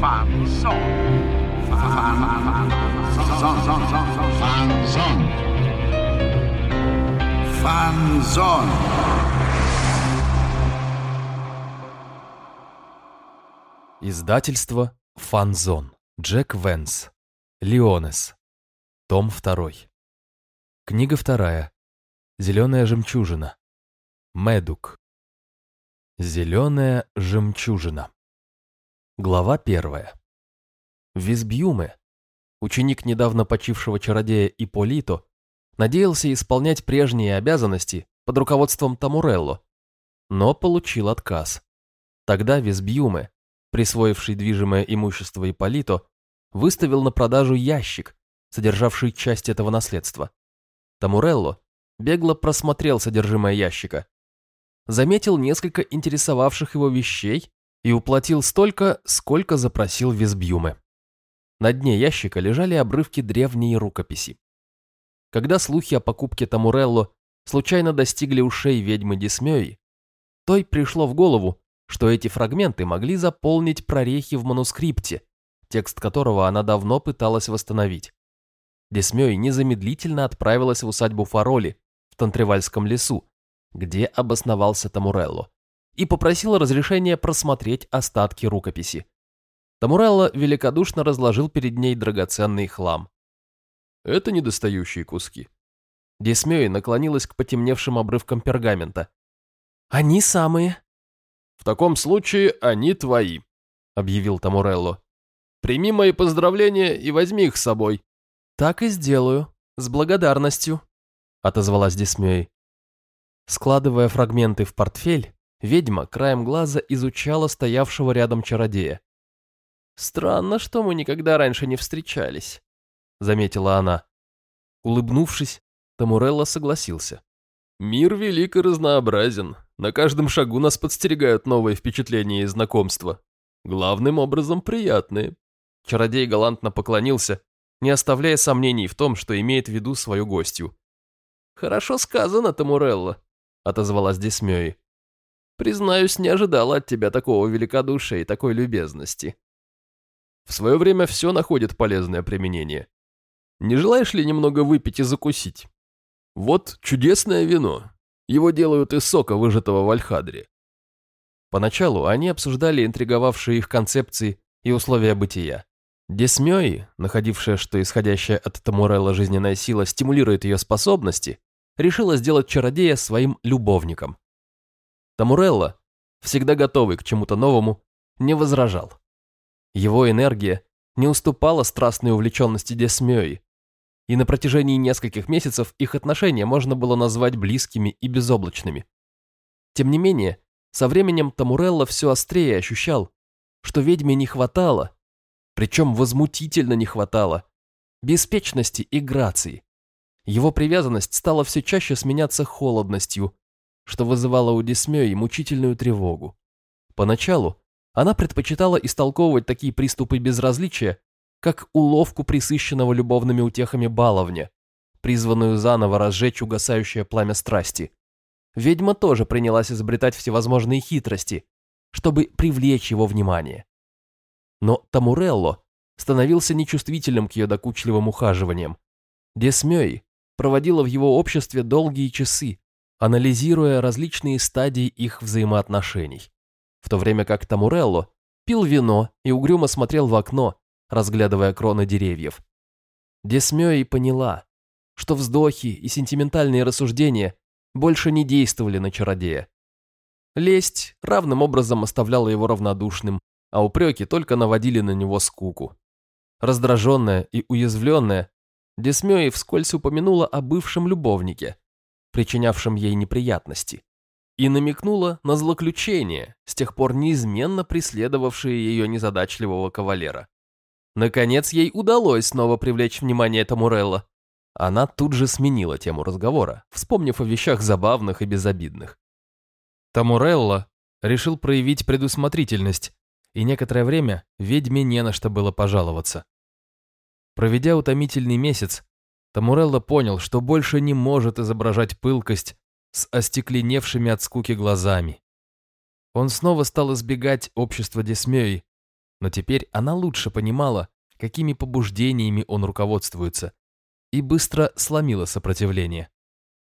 Фанзон. Фанзон. Фанзон. Издательство Фанзон. Джек Венс. Леонес. Том 2. Книга вторая. Зеленая жемчужина. Медук. Зеленая жемчужина. Глава первая. Визбьюме, ученик недавно почившего чародея Иполито, надеялся исполнять прежние обязанности под руководством Тамурелло, но получил отказ. Тогда Визбьюме, присвоивший движимое имущество Иполито, выставил на продажу ящик, содержавший часть этого наследства. Тамурелло бегло просмотрел содержимое ящика, заметил несколько интересовавших его вещей и уплатил столько, сколько запросил Визбьюме. На дне ящика лежали обрывки древней рукописи. Когда слухи о покупке Тамурелло случайно достигли ушей ведьмы Дисмёи, той пришло в голову, что эти фрагменты могли заполнить прорехи в манускрипте, текст которого она давно пыталась восстановить. Десмёй незамедлительно отправилась в усадьбу Фароли в Тантревальском лесу, где обосновался Тамурелло, и попросила разрешения просмотреть остатки рукописи. Тамурелло великодушно разложил перед ней драгоценный хлам. Это недостающие куски. Десмёй наклонилась к потемневшим обрывкам пергамента. «Они самые». «В таком случае они твои», — объявил Тамурелло. «Прими мои поздравления и возьми их с собой». «Так и сделаю, с благодарностью», — отозвалась Десмёй. Складывая фрагменты в портфель, ведьма краем глаза изучала стоявшего рядом чародея. «Странно, что мы никогда раньше не встречались», — заметила она. Улыбнувшись, Тамурелла согласился. «Мир велик и разнообразен. На каждом шагу нас подстерегают новые впечатления и знакомства. Главным образом приятные». Чародей галантно поклонился, не оставляя сомнений в том, что имеет в виду свою гостью. «Хорошо сказано, Тамурелла», — отозвалась Десмёи. «Признаюсь, не ожидала от тебя такого великодушия и такой любезности». В свое время все находит полезное применение. Не желаешь ли немного выпить и закусить? Вот чудесное вино. Его делают из сока, выжатого в Альхадре. Поначалу они обсуждали интриговавшие их концепции и условия бытия. Десмёи, находившая, что исходящая от Тамурелла жизненная сила стимулирует ее способности, решила сделать чародея своим любовником. Тамурелла, всегда готовый к чему-то новому, не возражал. Его энергия не уступала страстной увлеченности Десмёи, и на протяжении нескольких месяцев их отношения можно было назвать близкими и безоблачными. Тем не менее, со временем Тамурелла все острее ощущал, что ведьме не хватало, причем возмутительно не хватало, беспечности и грации. Его привязанность стала все чаще сменяться холодностью, что вызывало у Десмёи мучительную тревогу. Поначалу она предпочитала истолковывать такие приступы безразличия как уловку присыщенного любовными утехами баловня, призванную заново разжечь угасающее пламя страсти. Ведьма тоже принялась изобретать всевозможные хитрости, чтобы привлечь его внимание. Но Тамурелло становился нечувствительным к ее докучливым ухаживаниям. Десмёй проводила в его обществе долгие часы, анализируя различные стадии их взаимоотношений, в то время как Тамурелло пил вино и угрюмо смотрел в окно, разглядывая кроны деревьев. Десмёй поняла, что вздохи и сентиментальные рассуждения больше не действовали на чародея. Лесть равным образом оставляла его равнодушным, а упреки только наводили на него скуку. Раздраженная и уязвленная, Десмёи вскользь упомянула о бывшем любовнике, причинявшем ей неприятности, и намекнула на злоключение, с тех пор неизменно преследовавшее ее незадачливого кавалера. Наконец ей удалось снова привлечь внимание Тамурелла. Она тут же сменила тему разговора, вспомнив о вещах забавных и безобидных. Тамурелла решил проявить предусмотрительность, и некоторое время ведьме не на что было пожаловаться. Проведя утомительный месяц, Тамурелла понял, что больше не может изображать пылкость с остекленевшими от скуки глазами. Он снова стал избегать общества Десмёи, Но теперь она лучше понимала, какими побуждениями он руководствуется, и быстро сломила сопротивление.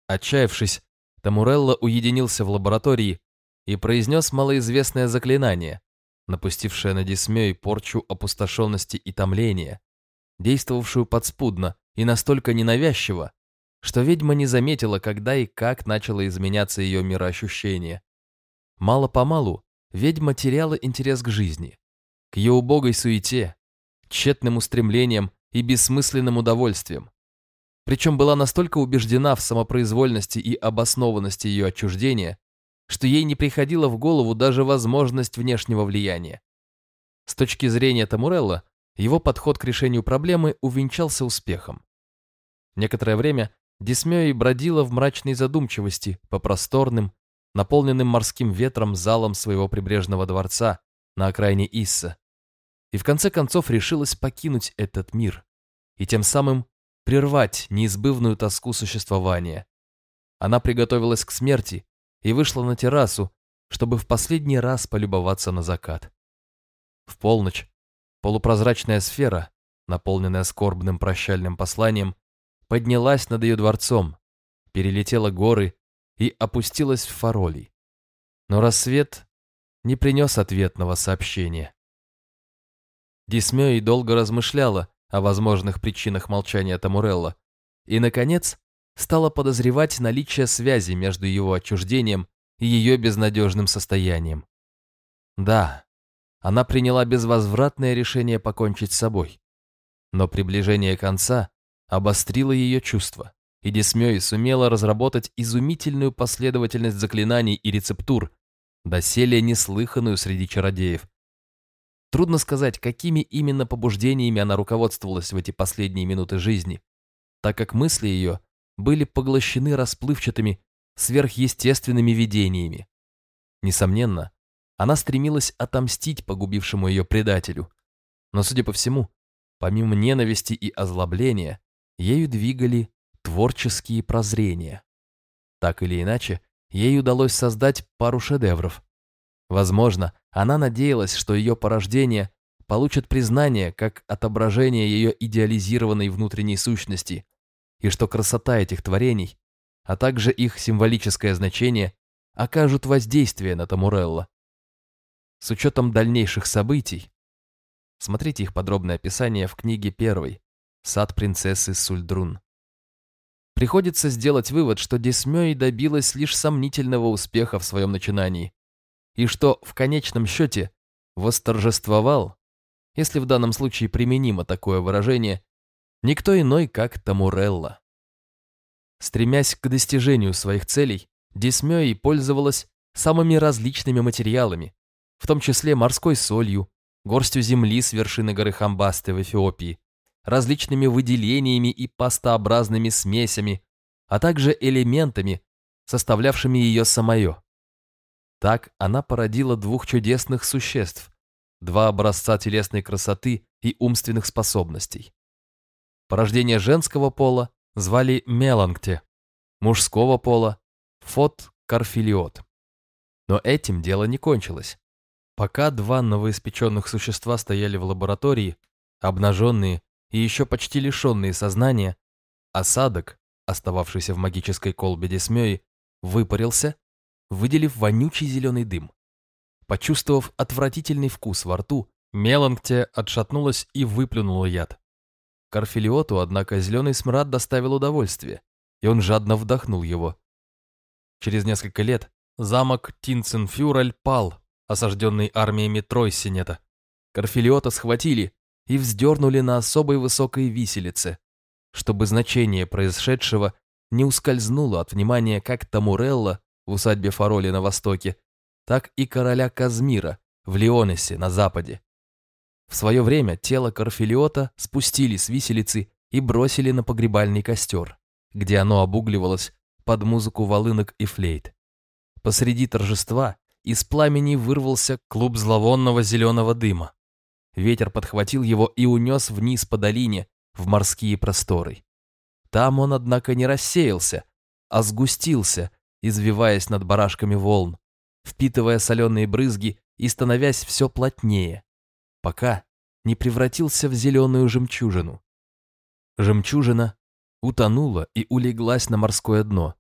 Отчаявшись, Тамурелло уединился в лаборатории и произнес малоизвестное заклинание, напустившее на Дисмей порчу опустошенности и томления, действовавшую подспудно и настолько ненавязчиво, что ведьма не заметила, когда и как начало изменяться ее мироощущение. Мало-помалу ведьма теряла интерес к жизни, к ее убогой суете, тщетным устремлениям и бессмысленным удовольствиям. Причем была настолько убеждена в самопроизвольности и обоснованности ее отчуждения, что ей не приходила в голову даже возможность внешнего влияния. С точки зрения Тамурелла, его подход к решению проблемы увенчался успехом. Некоторое время Дисмёй бродила в мрачной задумчивости по просторным, наполненным морским ветром залам своего прибрежного дворца на окраине Исса, и в конце концов решилась покинуть этот мир и тем самым прервать неизбывную тоску существования. Она приготовилась к смерти и вышла на террасу, чтобы в последний раз полюбоваться на закат. В полночь полупрозрачная сфера, наполненная скорбным прощальным посланием, поднялась над ее дворцом, перелетела горы и опустилась в Фаролий. Но рассвет не принес ответного сообщения. Дисмёй долго размышляла о возможных причинах молчания Тамурелла и, наконец, стала подозревать наличие связи между его отчуждением и ее безнадежным состоянием. Да, она приняла безвозвратное решение покончить с собой, но приближение конца обострило ее чувства, и Десмёй сумела разработать изумительную последовательность заклинаний и рецептур, доселе неслыханную среди чародеев. Трудно сказать, какими именно побуждениями она руководствовалась в эти последние минуты жизни, так как мысли ее были поглощены расплывчатыми, сверхъестественными видениями. Несомненно, она стремилась отомстить погубившему ее предателю. Но, судя по всему, помимо ненависти и озлобления, ею двигали творческие прозрения. Так или иначе, ей удалось создать пару шедевров. Возможно, она надеялась, что ее порождение получит признание как отображение ее идеализированной внутренней сущности, и что красота этих творений, а также их символическое значение, окажут воздействие на Тамурелла. С учетом дальнейших событий, смотрите их подробное описание в книге первой «Сад принцессы Сульдрун». Приходится сделать вывод, что Десмёй добилась лишь сомнительного успеха в своем начинании, и что в конечном счете восторжествовал, если в данном случае применимо такое выражение, никто иной, как Тамурелла. Стремясь к достижению своих целей, Дисмёй пользовалась самыми различными материалами, в том числе морской солью, горстью земли с вершины горы Хамбасты в Эфиопии, различными выделениями и пастообразными смесями, а также элементами, составлявшими ее самое. Так она породила двух чудесных существ, два образца телесной красоты и умственных способностей. Порождение женского пола звали Мелангте, мужского пола – Фот Карфилиот. Но этим дело не кончилось. Пока два новоиспеченных существа стояли в лаборатории, обнаженные и еще почти лишенные сознания, осадок, остававшийся в магической колбе Десмёи, выпарился выделив вонючий зеленый дым. Почувствовав отвратительный вкус во рту, Меланкте отшатнулась и выплюнула яд. Карфилиоту, однако, зеленый смрад доставил удовольствие, и он жадно вдохнул его. Через несколько лет замок Тинценфюраль пал, осажденный армиями Тройсинета. Карфилиота схватили и вздернули на особой высокой виселице, чтобы значение происшедшего не ускользнуло от внимания как Тамурелла, в усадьбе Фароли на востоке, так и короля Казмира в Леонесе на западе. В свое время тело Карфилиота спустили с виселицы и бросили на погребальный костер, где оно обугливалось под музыку волынок и флейт. Посреди торжества из пламени вырвался клуб зловонного зеленого дыма. Ветер подхватил его и унес вниз по долине в морские просторы. Там он, однако, не рассеялся, а сгустился извиваясь над барашками волн, впитывая соленые брызги и становясь все плотнее. пока не превратился в зеленую жемчужину. Жемчужина утонула и улеглась на морское дно,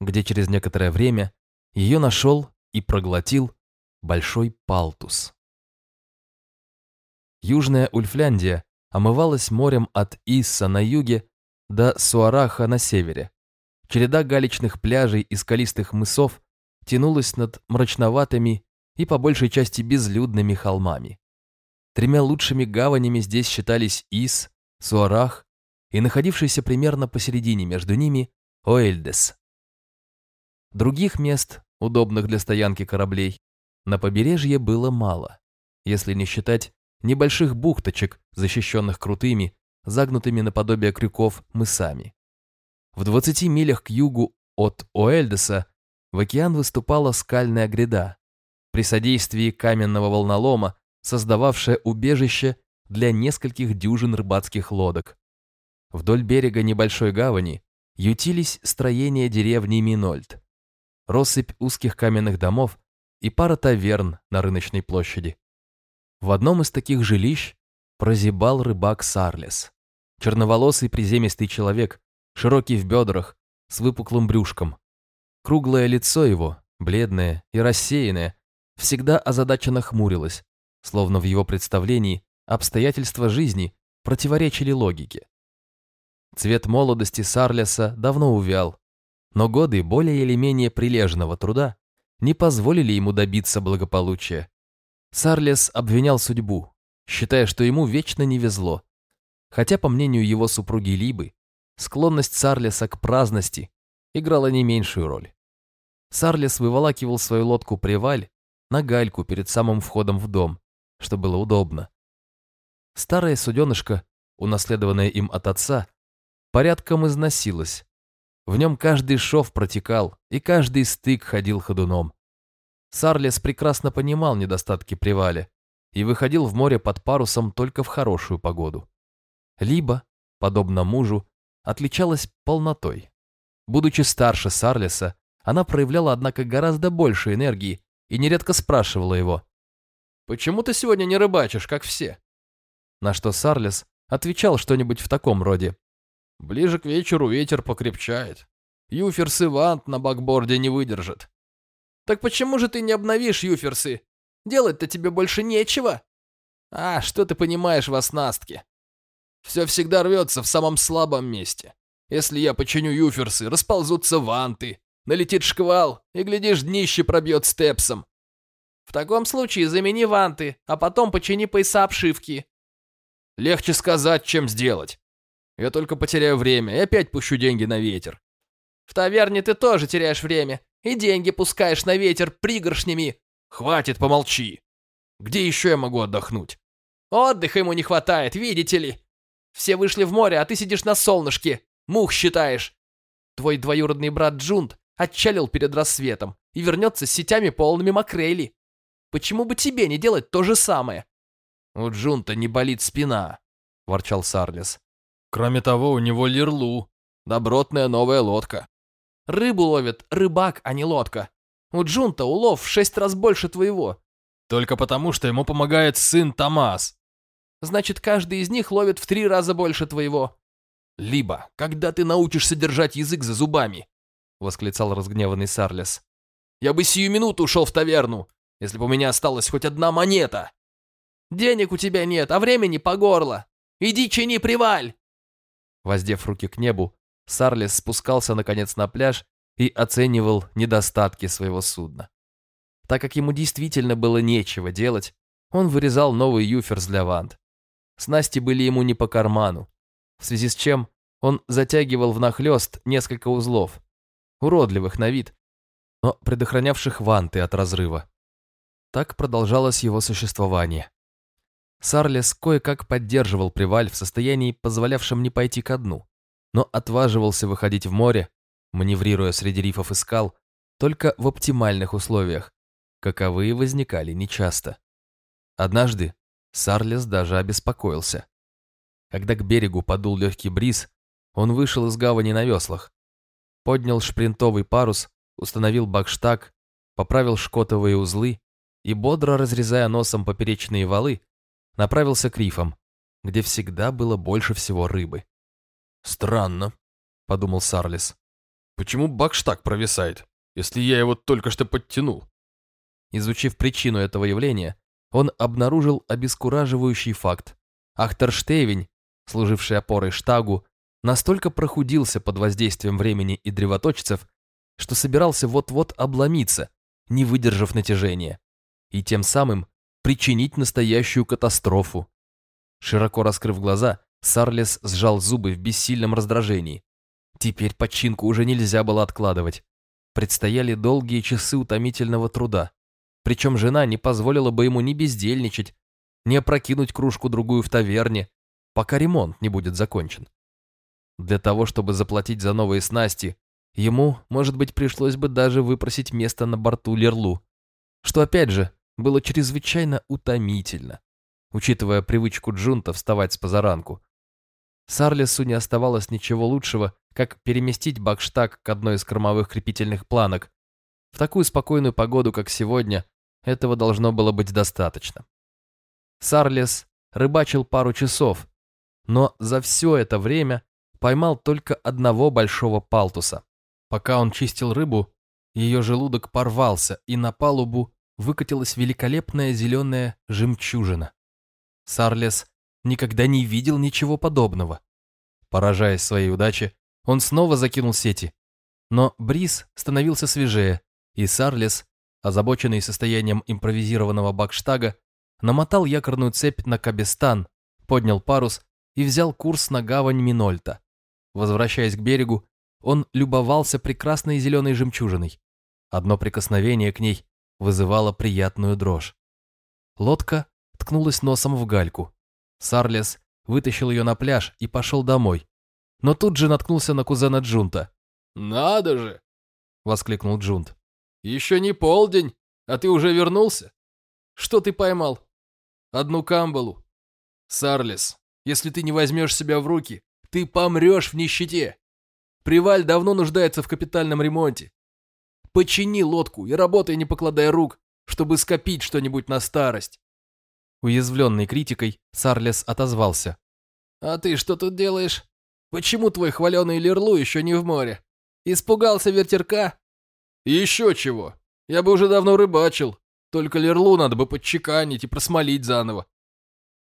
где через некоторое время ее нашел и проглотил большой палтус. Южная Ульфляндия омывалась морем от Исса на юге до Суараха на севере. Череда галечных пляжей и скалистых мысов тянулась над мрачноватыми и по большей части безлюдными холмами. Тремя лучшими гаванями здесь считались Ис, Суарах и находившийся примерно посередине между ними Оэльдес. Других мест, удобных для стоянки кораблей, на побережье было мало, если не считать небольших бухточек, защищенных крутыми, загнутыми наподобие крюков мысами. В 20 милях к югу от Оэльдеса в океан выступала скальная гряда, при содействии каменного волнолома, создававшая убежище для нескольких дюжин рыбацких лодок. Вдоль берега небольшой гавани ютились строения деревни Минольд, россыпь узких каменных домов и пара таверн на рыночной площади. В одном из таких жилищ прозябал рыбак Сарлес. Черноволосый приземистый человек, широкий в бедрах, с выпуклым брюшком. Круглое лицо его, бледное и рассеянное, всегда озадаченно хмурилось, словно в его представлении обстоятельства жизни противоречили логике. Цвет молодости Сарлеса давно увял, но годы более или менее прилежного труда не позволили ему добиться благополучия. Сарлес обвинял судьбу, считая, что ему вечно не везло. Хотя, по мнению его супруги Либы, склонность Сарлеса к праздности играла не меньшую роль. Сарлес выволакивал свою лодку приваль на гальку перед самым входом в дом, что было удобно. Старая суденышко, унаследованная им от отца, порядком износилась. В нем каждый шов протекал, и каждый стык ходил ходуном. Сарлес прекрасно понимал недостатки привали и выходил в море под парусом только в хорошую погоду. Либо, подобно мужу, отличалась полнотой. Будучи старше Сарлеса, она проявляла, однако, гораздо больше энергии и нередко спрашивала его, «Почему ты сегодня не рыбачишь, как все?» На что Сарлес отвечал что-нибудь в таком роде. «Ближе к вечеру ветер покрепчает. Юферс и вант на бакборде не выдержит. Так почему же ты не обновишь юферсы? Делать-то тебе больше нечего. А, что ты понимаешь в оснастке? Все всегда рвется в самом слабом месте. Если я починю юферсы, расползутся ванты, налетит шквал, и, глядишь, днище пробьет степсом. В таком случае замени ванты, а потом почини пояса обшивки. Легче сказать, чем сделать. Я только потеряю время и опять пущу деньги на ветер. В таверне ты тоже теряешь время и деньги пускаешь на ветер пригоршнями. Хватит, помолчи. Где еще я могу отдохнуть? Отдыха ему не хватает, видите ли. Все вышли в море, а ты сидишь на солнышке, мух считаешь. Твой двоюродный брат Джунд отчалил перед рассветом и вернется с сетями полными макрели. Почему бы тебе не делать то же самое? У Джунта не болит спина, ворчал Сарлес. Кроме того, у него лирлу, добротная новая лодка. Рыбу ловит рыбак, а не лодка. У Джунта улов в шесть раз больше твоего. Только потому, что ему помогает сын Томас. Значит, каждый из них ловит в три раза больше твоего. Либо, когда ты научишься держать язык за зубами, восклицал разгневанный Сарлес. Я бы сию минуту ушел в таверну, если бы у меня осталась хоть одна монета. Денег у тебя нет, а времени по горло. Иди чини приваль. Воздев руки к небу, Сарлес спускался наконец на пляж и оценивал недостатки своего судна. Так как ему действительно было нечего делать, он вырезал новый юферс для вант. Снасти были ему не по карману, в связи с чем он затягивал внахлёст несколько узлов, уродливых на вид, но предохранявших ванты от разрыва. Так продолжалось его существование. Сарлес кое-как поддерживал приваль в состоянии, позволявшем не пойти ко дну но отваживался выходить в море, маневрируя среди рифов и скал, только в оптимальных условиях, каковые возникали нечасто. Однажды Сарлес даже обеспокоился. Когда к берегу подул легкий бриз, он вышел из гавани на веслах, поднял шпринтовый парус, установил бакштаг, поправил шкотовые узлы и, бодро разрезая носом поперечные валы, направился к рифам, где всегда было больше всего рыбы. «Странно», — подумал Сарлис. «Почему бакштаг провисает, если я его только что подтянул?» Изучив причину этого явления, он обнаружил обескураживающий факт. Ахтерштейвень, служивший опорой штагу, настолько прохудился под воздействием времени и древоточцев, что собирался вот-вот обломиться, не выдержав натяжения, и тем самым причинить настоящую катастрофу. Широко раскрыв глаза, Сарлес сжал зубы в бессильном раздражении. Теперь починку уже нельзя было откладывать. Предстояли долгие часы утомительного труда. Причем жена не позволила бы ему ни бездельничать, ни опрокинуть кружку-другую в таверне, пока ремонт не будет закончен. Для того, чтобы заплатить за новые снасти, ему, может быть, пришлось бы даже выпросить место на борту Лерлу, что, опять же, было чрезвычайно утомительно, учитывая привычку Джунта вставать с позаранку. Сарлесу не оставалось ничего лучшего, как переместить бакштаг к одной из кормовых крепительных планок. В такую спокойную погоду, как сегодня, этого должно было быть достаточно. Сарлес рыбачил пару часов, но за все это время поймал только одного большого палтуса. Пока он чистил рыбу, ее желудок порвался, и на палубу выкатилась великолепная зеленая жемчужина. Сарлес никогда не видел ничего подобного. Поражаясь своей удаче, он снова закинул сети. Но бриз становился свежее, и Сарлес озабоченный состоянием импровизированного бакштага, намотал якорную цепь на Кабестан, поднял парус и взял курс на гавань Минольта. Возвращаясь к берегу, он любовался прекрасной зеленой жемчужиной. Одно прикосновение к ней вызывало приятную дрожь. Лодка ткнулась носом в гальку. Сарлес вытащил ее на пляж и пошел домой. Но тут же наткнулся на кузена Джунта. «Надо же!» — воскликнул Джунт. Еще не полдень, а ты уже вернулся? Что ты поймал? Одну камбалу. Сарлес, если ты не возьмешь себя в руки, ты помрешь в нищете. Приваль давно нуждается в капитальном ремонте. Почини лодку и работай, не покладая рук, чтобы скопить что-нибудь на старость. Уязвленный критикой, Сарлес отозвался. «А ты что тут делаешь? Почему твой хваленый Лерлу еще не в море? Испугался вертерка? еще чего. Я бы уже давно рыбачил. Только Лерлу надо бы подчеканить и просмолить заново.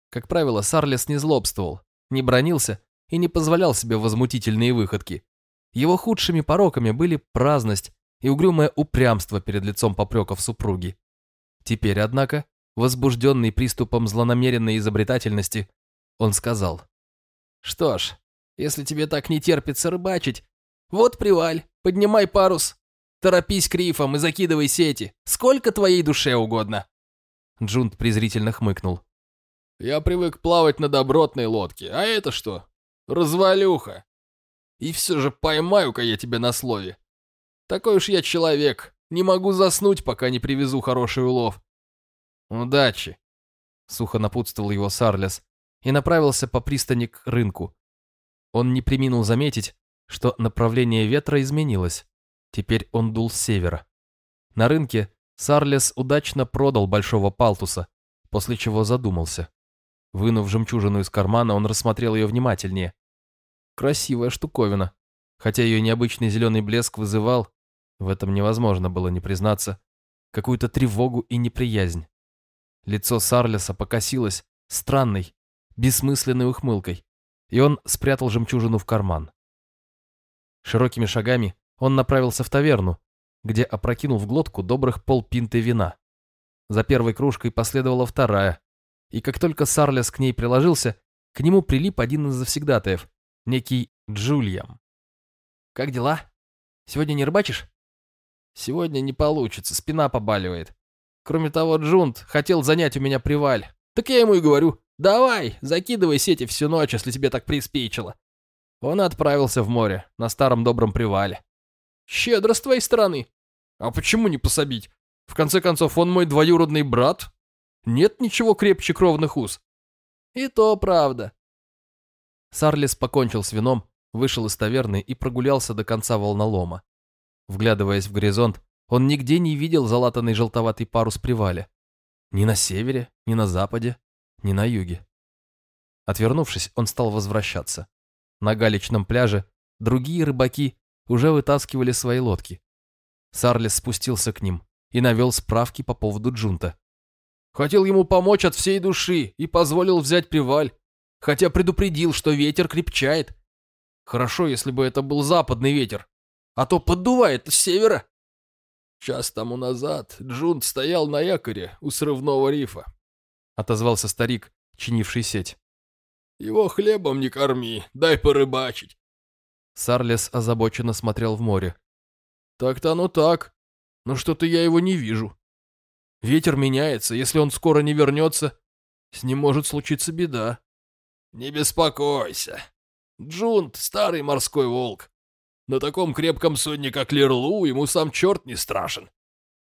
Как правило, Сарлес не злобствовал, не бронился и не позволял себе возмутительные выходки. Его худшими пороками были праздность и угрюмое упрямство перед лицом попреков супруги. Теперь, однако, возбужденный приступом злонамеренной изобретательности, он сказал. «Что ж, если тебе так не терпится рыбачить, вот приваль, поднимай парус, Торопись к рифам и закидывай сети. Сколько твоей душе угодно. Джунт презрительно хмыкнул. Я привык плавать на добротной лодке, а это что? Развалюха. И все же поймаю-ка я тебя на слове. Такой уж я человек. Не могу заснуть, пока не привезу хороший улов. Удачи. Сухо напутствовал его Сарлес и направился по пристани к рынку. Он не приминул заметить, что направление ветра изменилось. Теперь он дул с севера. На рынке Сарлес удачно продал большого палтуса, после чего задумался. Вынув жемчужину из кармана, он рассмотрел ее внимательнее. Красивая штуковина. Хотя ее необычный зеленый блеск вызывал, в этом невозможно было не признаться, какую-то тревогу и неприязнь. Лицо Сарлеса покосилось странной, бессмысленной ухмылкой, и он спрятал жемчужину в карман. Широкими шагами он направился в таверну, где опрокинул в глотку добрых полпинты вина. За первой кружкой последовала вторая, и как только Сарлес к ней приложился, к нему прилип один из завсегдатаев, некий Джульям. «Как дела? Сегодня не рыбачишь?» «Сегодня не получится, спина побаливает. Кроме того, Джунт хотел занять у меня приваль. Так я ему и говорю, давай, закидывай сети всю ночь, если тебе так приспичило». Он отправился в море, на старом добром привале. Щедро с твоей стороны. А почему не пособить? В конце концов, он мой двоюродный брат. Нет ничего крепче кровных уз. И то правда. Сарлис покончил с вином, вышел из таверны и прогулялся до конца волнолома. Вглядываясь в горизонт, он нигде не видел залатанный желтоватый парус привале. Ни на севере, ни на западе, Не на юге. Отвернувшись, он стал возвращаться. На галечном пляже другие рыбаки уже вытаскивали свои лодки. Сарлес спустился к ним и навел справки по поводу Джунта. Хотел ему помочь от всей души и позволил взять приваль, хотя предупредил, что ветер крепчает. Хорошо, если бы это был западный ветер, а то поддувает с севера. Час тому назад Джунт стоял на якоре у срывного рифа. Отозвался старик, чинивший сеть. Его хлебом не корми, дай порыбачить. Сарлес озабоченно смотрел в море. Так-то оно так, но что-то я его не вижу. Ветер меняется, если он скоро не вернется, с ним может случиться беда. Не беспокойся. Джунт — старый морской волк. На таком крепком судне, как Лерлу, ему сам черт не страшен.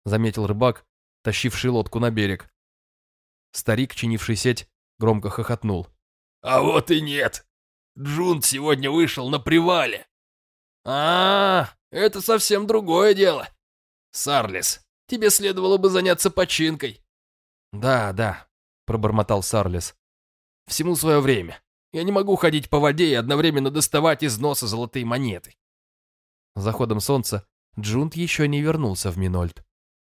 Заметил рыбак, тащивший лодку на берег. Старик, чинивший сеть, громко хохотнул. А вот и нет. Джунт сегодня вышел на привале. А, -а, -а это совсем другое дело. Сарлис, тебе следовало бы заняться починкой. Да, да, пробормотал Сарлис. Всему свое время. Я не могу ходить по воде и одновременно доставать из носа золотые монеты. Заходом солнца Джунт еще не вернулся в Минольд.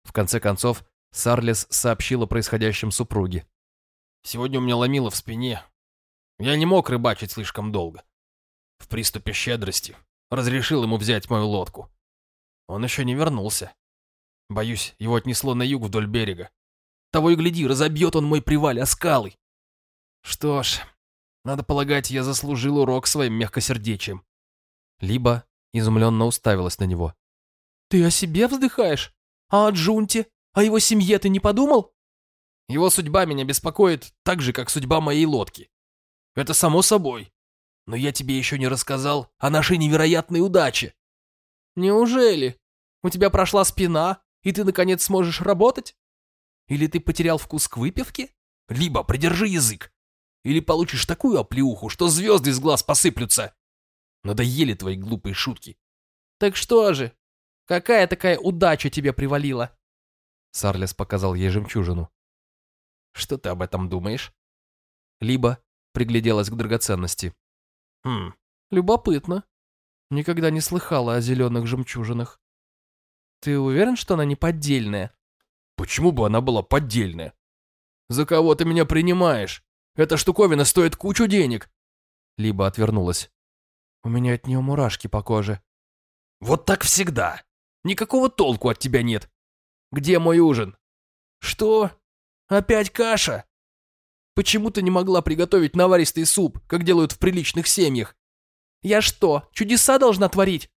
В конце концов, Сарлес сообщил о происходящем супруге. «Сегодня у меня ломило в спине. Я не мог рыбачить слишком долго. В приступе щедрости разрешил ему взять мою лодку. Он еще не вернулся. Боюсь, его отнесло на юг вдоль берега. Того и гляди, разобьет он мой приваль о скалы. Что ж, надо полагать, я заслужил урок своим мягкосердечием. Либо изумленно уставилась на него. «Ты о себе вздыхаешь? А о Джунте? О его семье ты не подумал?» «Его судьба меня беспокоит так же, как судьба моей лодки. Это само собой. Но я тебе еще не рассказал о нашей невероятной удаче». «Неужели? У тебя прошла спина, и ты, наконец, сможешь работать? Или ты потерял вкус к выпивке? Либо придержи язык, или получишь такую оплеуху, что звезды из глаз посыплются. Надоели твои глупые шутки. Так что же? Какая такая удача тебе привалила? Сарлес показал ей жемчужину. Что ты об этом думаешь? Либо пригляделась к драгоценности. Хм, любопытно. Никогда не слыхала о зеленых жемчужинах. Ты уверен, что она не поддельная? Почему бы она была поддельная? За кого ты меня принимаешь? Эта штуковина стоит кучу денег. Либо отвернулась. У меня от нее мурашки по коже. Вот так всегда. Никакого толку от тебя нет. Где мой ужин? Что? Опять каша? Почему ты не могла приготовить наваристый суп, как делают в приличных семьях? Я что, чудеса должна творить?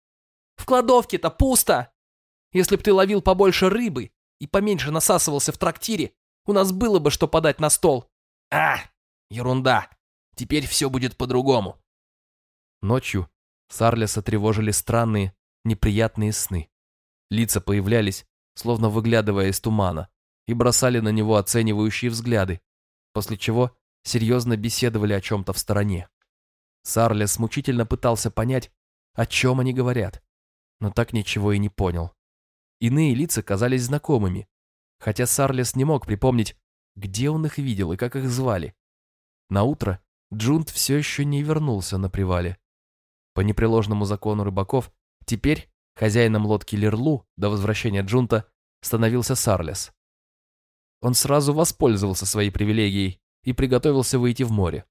В кладовке-то пусто. Если б ты ловил побольше рыбы и поменьше насасывался в трактире, у нас было бы что подать на стол. А, ерунда. Теперь все будет по-другому. Ночью Сарлеса тревожили странные, неприятные сны. Лица появлялись, словно выглядывая из тумана, и бросали на него оценивающие взгляды, после чего серьезно беседовали о чем-то в стороне. Сарлес мучительно пытался понять, о чем они говорят, но так ничего и не понял. Иные лица казались знакомыми, хотя Сарлес не мог припомнить, где он их видел и как их звали. Наутро Джунт все еще не вернулся на привале. По непреложному закону рыбаков, теперь хозяином лодки Лерлу до возвращения Джунта становился Сарлес. Он сразу воспользовался своей привилегией и приготовился выйти в море.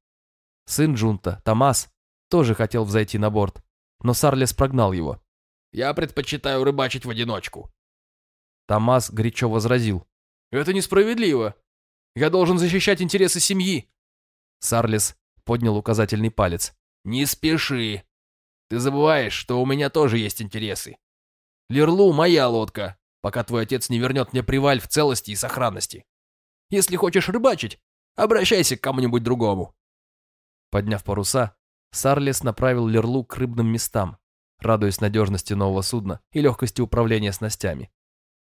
Сын Джунта, Томас, тоже хотел взойти на борт, но Сарлес прогнал его. «Я предпочитаю рыбачить в одиночку». Томас горячо возразил. «Это несправедливо. Я должен защищать интересы семьи». Сарлес поднял указательный палец. «Не спеши. Ты забываешь, что у меня тоже есть интересы. Лерлу моя лодка, пока твой отец не вернет мне приваль в целости и сохранности. Если хочешь рыбачить, обращайся к кому-нибудь другому». Подняв паруса, Сарлес направил Лерлу к рыбным местам, радуясь надежности нового судна и легкости управления снастями.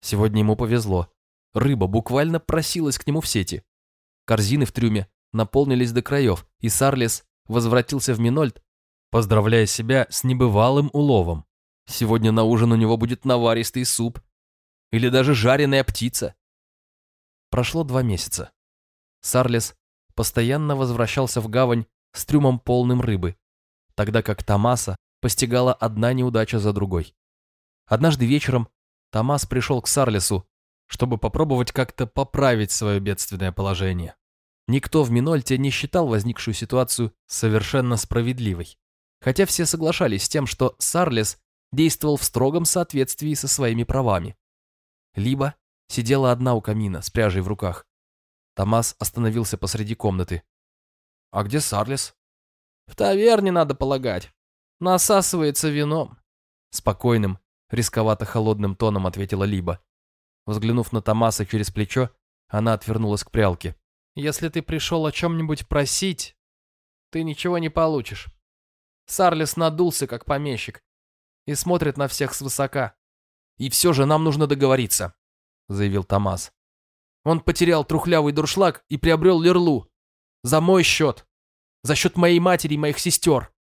Сегодня ему повезло. Рыба буквально просилась к нему в сети. Корзины в трюме наполнились до краев, и Сарлес возвратился в Минольд поздравляя себя с небывалым уловом. Сегодня на ужин у него будет наваристый суп или даже жареная птица. Прошло два месяца. Сарлес постоянно возвращался в гавань с трюмом полным рыбы, тогда как Томаса постигала одна неудача за другой. Однажды вечером Томас пришел к Сарлису, чтобы попробовать как-то поправить свое бедственное положение. Никто в Минольте не считал возникшую ситуацию совершенно справедливой, хотя все соглашались с тем, что Сарлис действовал в строгом соответствии со своими правами. Либо сидела одна у камина с пряжей в руках. Томас остановился посреди комнаты. «А где Сарлис?» «В таверне, надо полагать. Насасывается вином». Спокойным, рисковато-холодным тоном ответила Либа. Взглянув на Томаса через плечо, она отвернулась к прялке. «Если ты пришел о чем-нибудь просить, ты ничего не получишь. Сарлис надулся, как помещик, и смотрит на всех свысока. И все же нам нужно договориться», — заявил Томас. «Он потерял трухлявый дуршлаг и приобрел лерлу. За мой счет. За счет моей матери и моих сестер.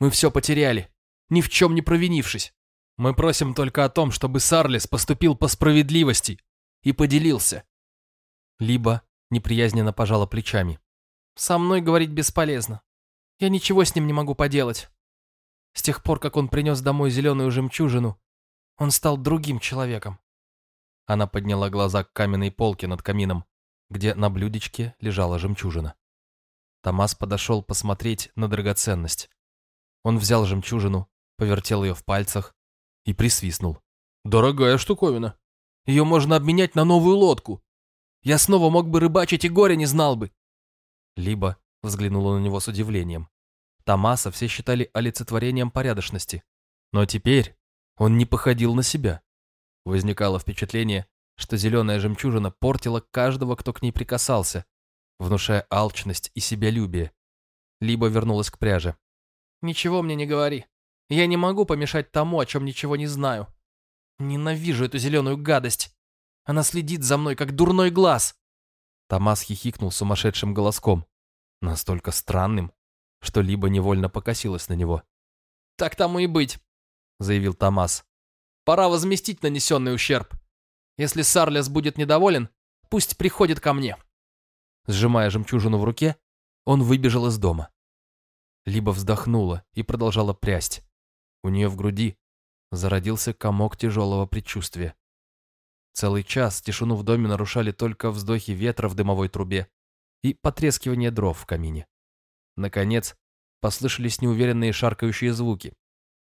Мы все потеряли, ни в чем не провинившись. Мы просим только о том, чтобы Сарлис поступил по справедливости и поделился». Либо неприязненно пожала плечами. «Со мной говорить бесполезно. Я ничего с ним не могу поделать. С тех пор, как он принес домой зеленую жемчужину, он стал другим человеком. Она подняла глаза к каменной полке над камином, где на блюдечке лежала жемчужина. Томас подошел посмотреть на драгоценность. Он взял жемчужину, повертел ее в пальцах и присвистнул. «Дорогая штуковина. Ее можно обменять на новую лодку. Я снова мог бы рыбачить и горя не знал бы». Либо взглянула на него с удивлением. Томаса все считали олицетворением порядочности. Но теперь он не походил на себя. Возникало впечатление, что зеленая жемчужина портила каждого, кто к ней прикасался, внушая алчность и себялюбие. Либо вернулась к пряже. «Ничего мне не говори. Я не могу помешать тому, о чем ничего не знаю. Ненавижу эту зеленую гадость. Она следит за мной, как дурной глаз». Томас хихикнул сумасшедшим голоском, настолько странным, что Либо невольно покосилась на него. «Так тому и быть заявил Томас. «Пора возместить нанесенный ущерб. Если Сарлес будет недоволен, пусть приходит ко мне». Сжимая жемчужину в руке, он выбежал из дома. Либо вздохнула и продолжала прясть. У нее в груди зародился комок тяжелого предчувствия. Целый час тишину в доме нарушали только вздохи ветра в дымовой трубе и потрескивание дров в камине. Наконец, послышались неуверенные шаркающие звуки,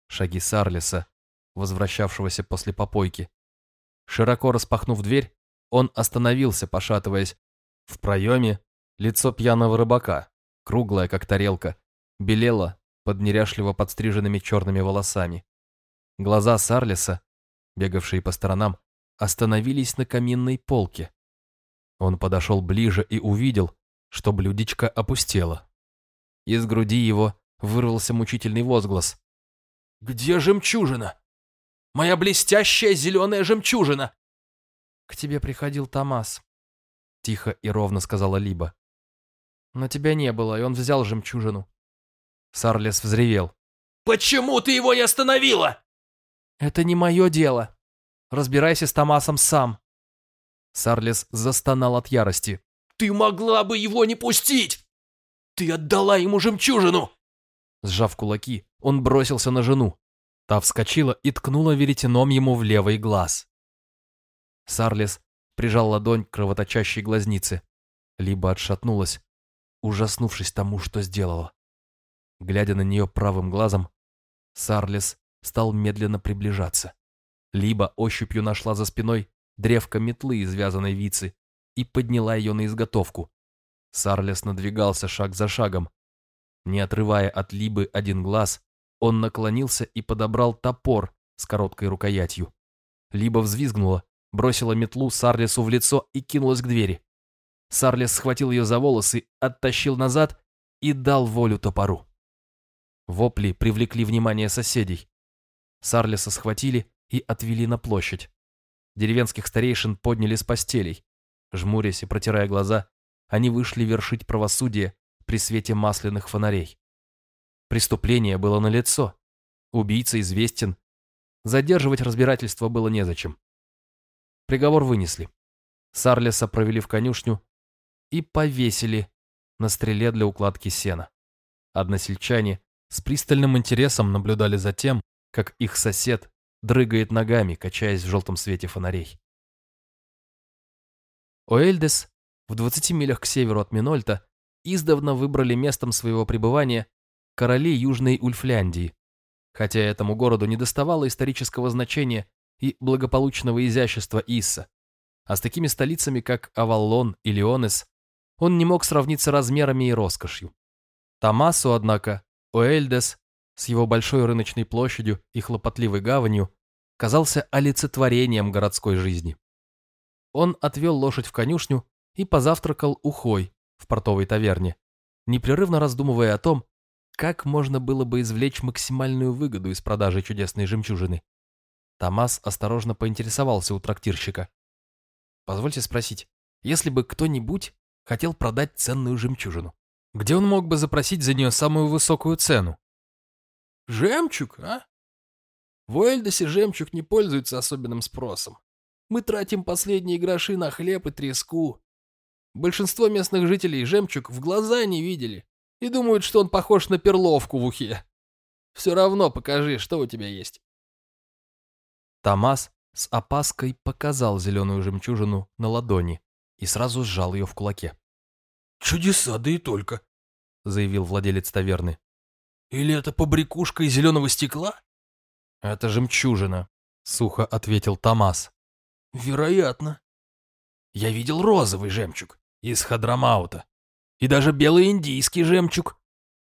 шаги Сарлиса, возвращавшегося после попойки. Широко распахнув дверь, он остановился, пошатываясь. В проеме лицо пьяного рыбака, круглое, как тарелка, белело под неряшливо подстриженными черными волосами. Глаза Сарлиса, бегавшие по сторонам, остановились на каминной полке. Он подошел ближе и увидел, что блюдечко опустело. Из груди его вырвался мучительный возглас. «Где жемчужина? Моя блестящая зеленая жемчужина!» «К тебе приходил Томас», — тихо и ровно сказала Либа. «Но тебя не было, и он взял жемчужину». Сарлес взревел. «Почему ты его не остановила?» «Это не мое дело. Разбирайся с Томасом сам». Сарлес застонал от ярости. «Ты могла бы его не пустить! Ты отдала ему жемчужину!» Сжав кулаки, он бросился на жену. Та вскочила и ткнула веретеном ему в левый глаз. Сарлес прижал ладонь к кровоточащей глазнице, либо отшатнулась, ужаснувшись тому, что сделала. Глядя на нее правым глазом, Сарлес стал медленно приближаться. Либо ощупью нашла за спиной древко метлы из вязаной вицы и подняла ее на изготовку. Сарлес надвигался шаг за шагом, не отрывая от Либы один глаз, он наклонился и подобрал топор с короткой рукоятью. Либа взвизгнула, бросила метлу Сарлесу в лицо и кинулась к двери. Сарлес схватил ее за волосы, оттащил назад и дал волю топору. Вопли привлекли внимание соседей. Сарлеса схватили и отвели на площадь. Деревенских старейшин подняли с постелей. Жмурясь и протирая глаза, они вышли вершить правосудие при свете масляных фонарей. Преступление было налицо. Убийца известен. Задерживать разбирательство было незачем. Приговор вынесли. Сарлеса провели в конюшню и повесили на стреле для укладки сена. Односельчане с пристальным интересом наблюдали за тем, как их сосед дрыгает ногами, качаясь в желтом свете фонарей. Оэльдес, в 20 милях к северу от Минольта, издавна выбрали местом своего пребывания короли Южной Ульфляндии, хотя этому городу не доставало исторического значения и благополучного изящества Исса, а с такими столицами, как Аваллон и Леонес, он не мог сравниться размерами и роскошью. Томасу, однако, Оэльдес с его большой рыночной площадью и хлопотливой гаванью казался олицетворением городской жизни. Он отвел лошадь в конюшню и позавтракал ухой в портовой таверне, непрерывно раздумывая о том, как можно было бы извлечь максимальную выгоду из продажи чудесной жемчужины. Томас осторожно поинтересовался у трактирщика. «Позвольте спросить, если бы кто-нибудь хотел продать ценную жемчужину, где он мог бы запросить за нее самую высокую цену?» «Жемчуг, а? В Уэльдосе жемчуг не пользуется особенным спросом. Мы тратим последние гроши на хлеб и треску. Большинство местных жителей жемчуг в глаза не видели и думают, что он похож на перловку в ухе. Все равно покажи, что у тебя есть. Томас с опаской показал зеленую жемчужину на ладони и сразу сжал ее в кулаке. «Чудеса, да и только», — заявил владелец таверны. «Или это побрякушка из зеленого стекла?» «Это жемчужина», — сухо ответил Томас. «Вероятно. Я видел розовый жемчуг из Хадрамаута и даже белый индийский жемчуг.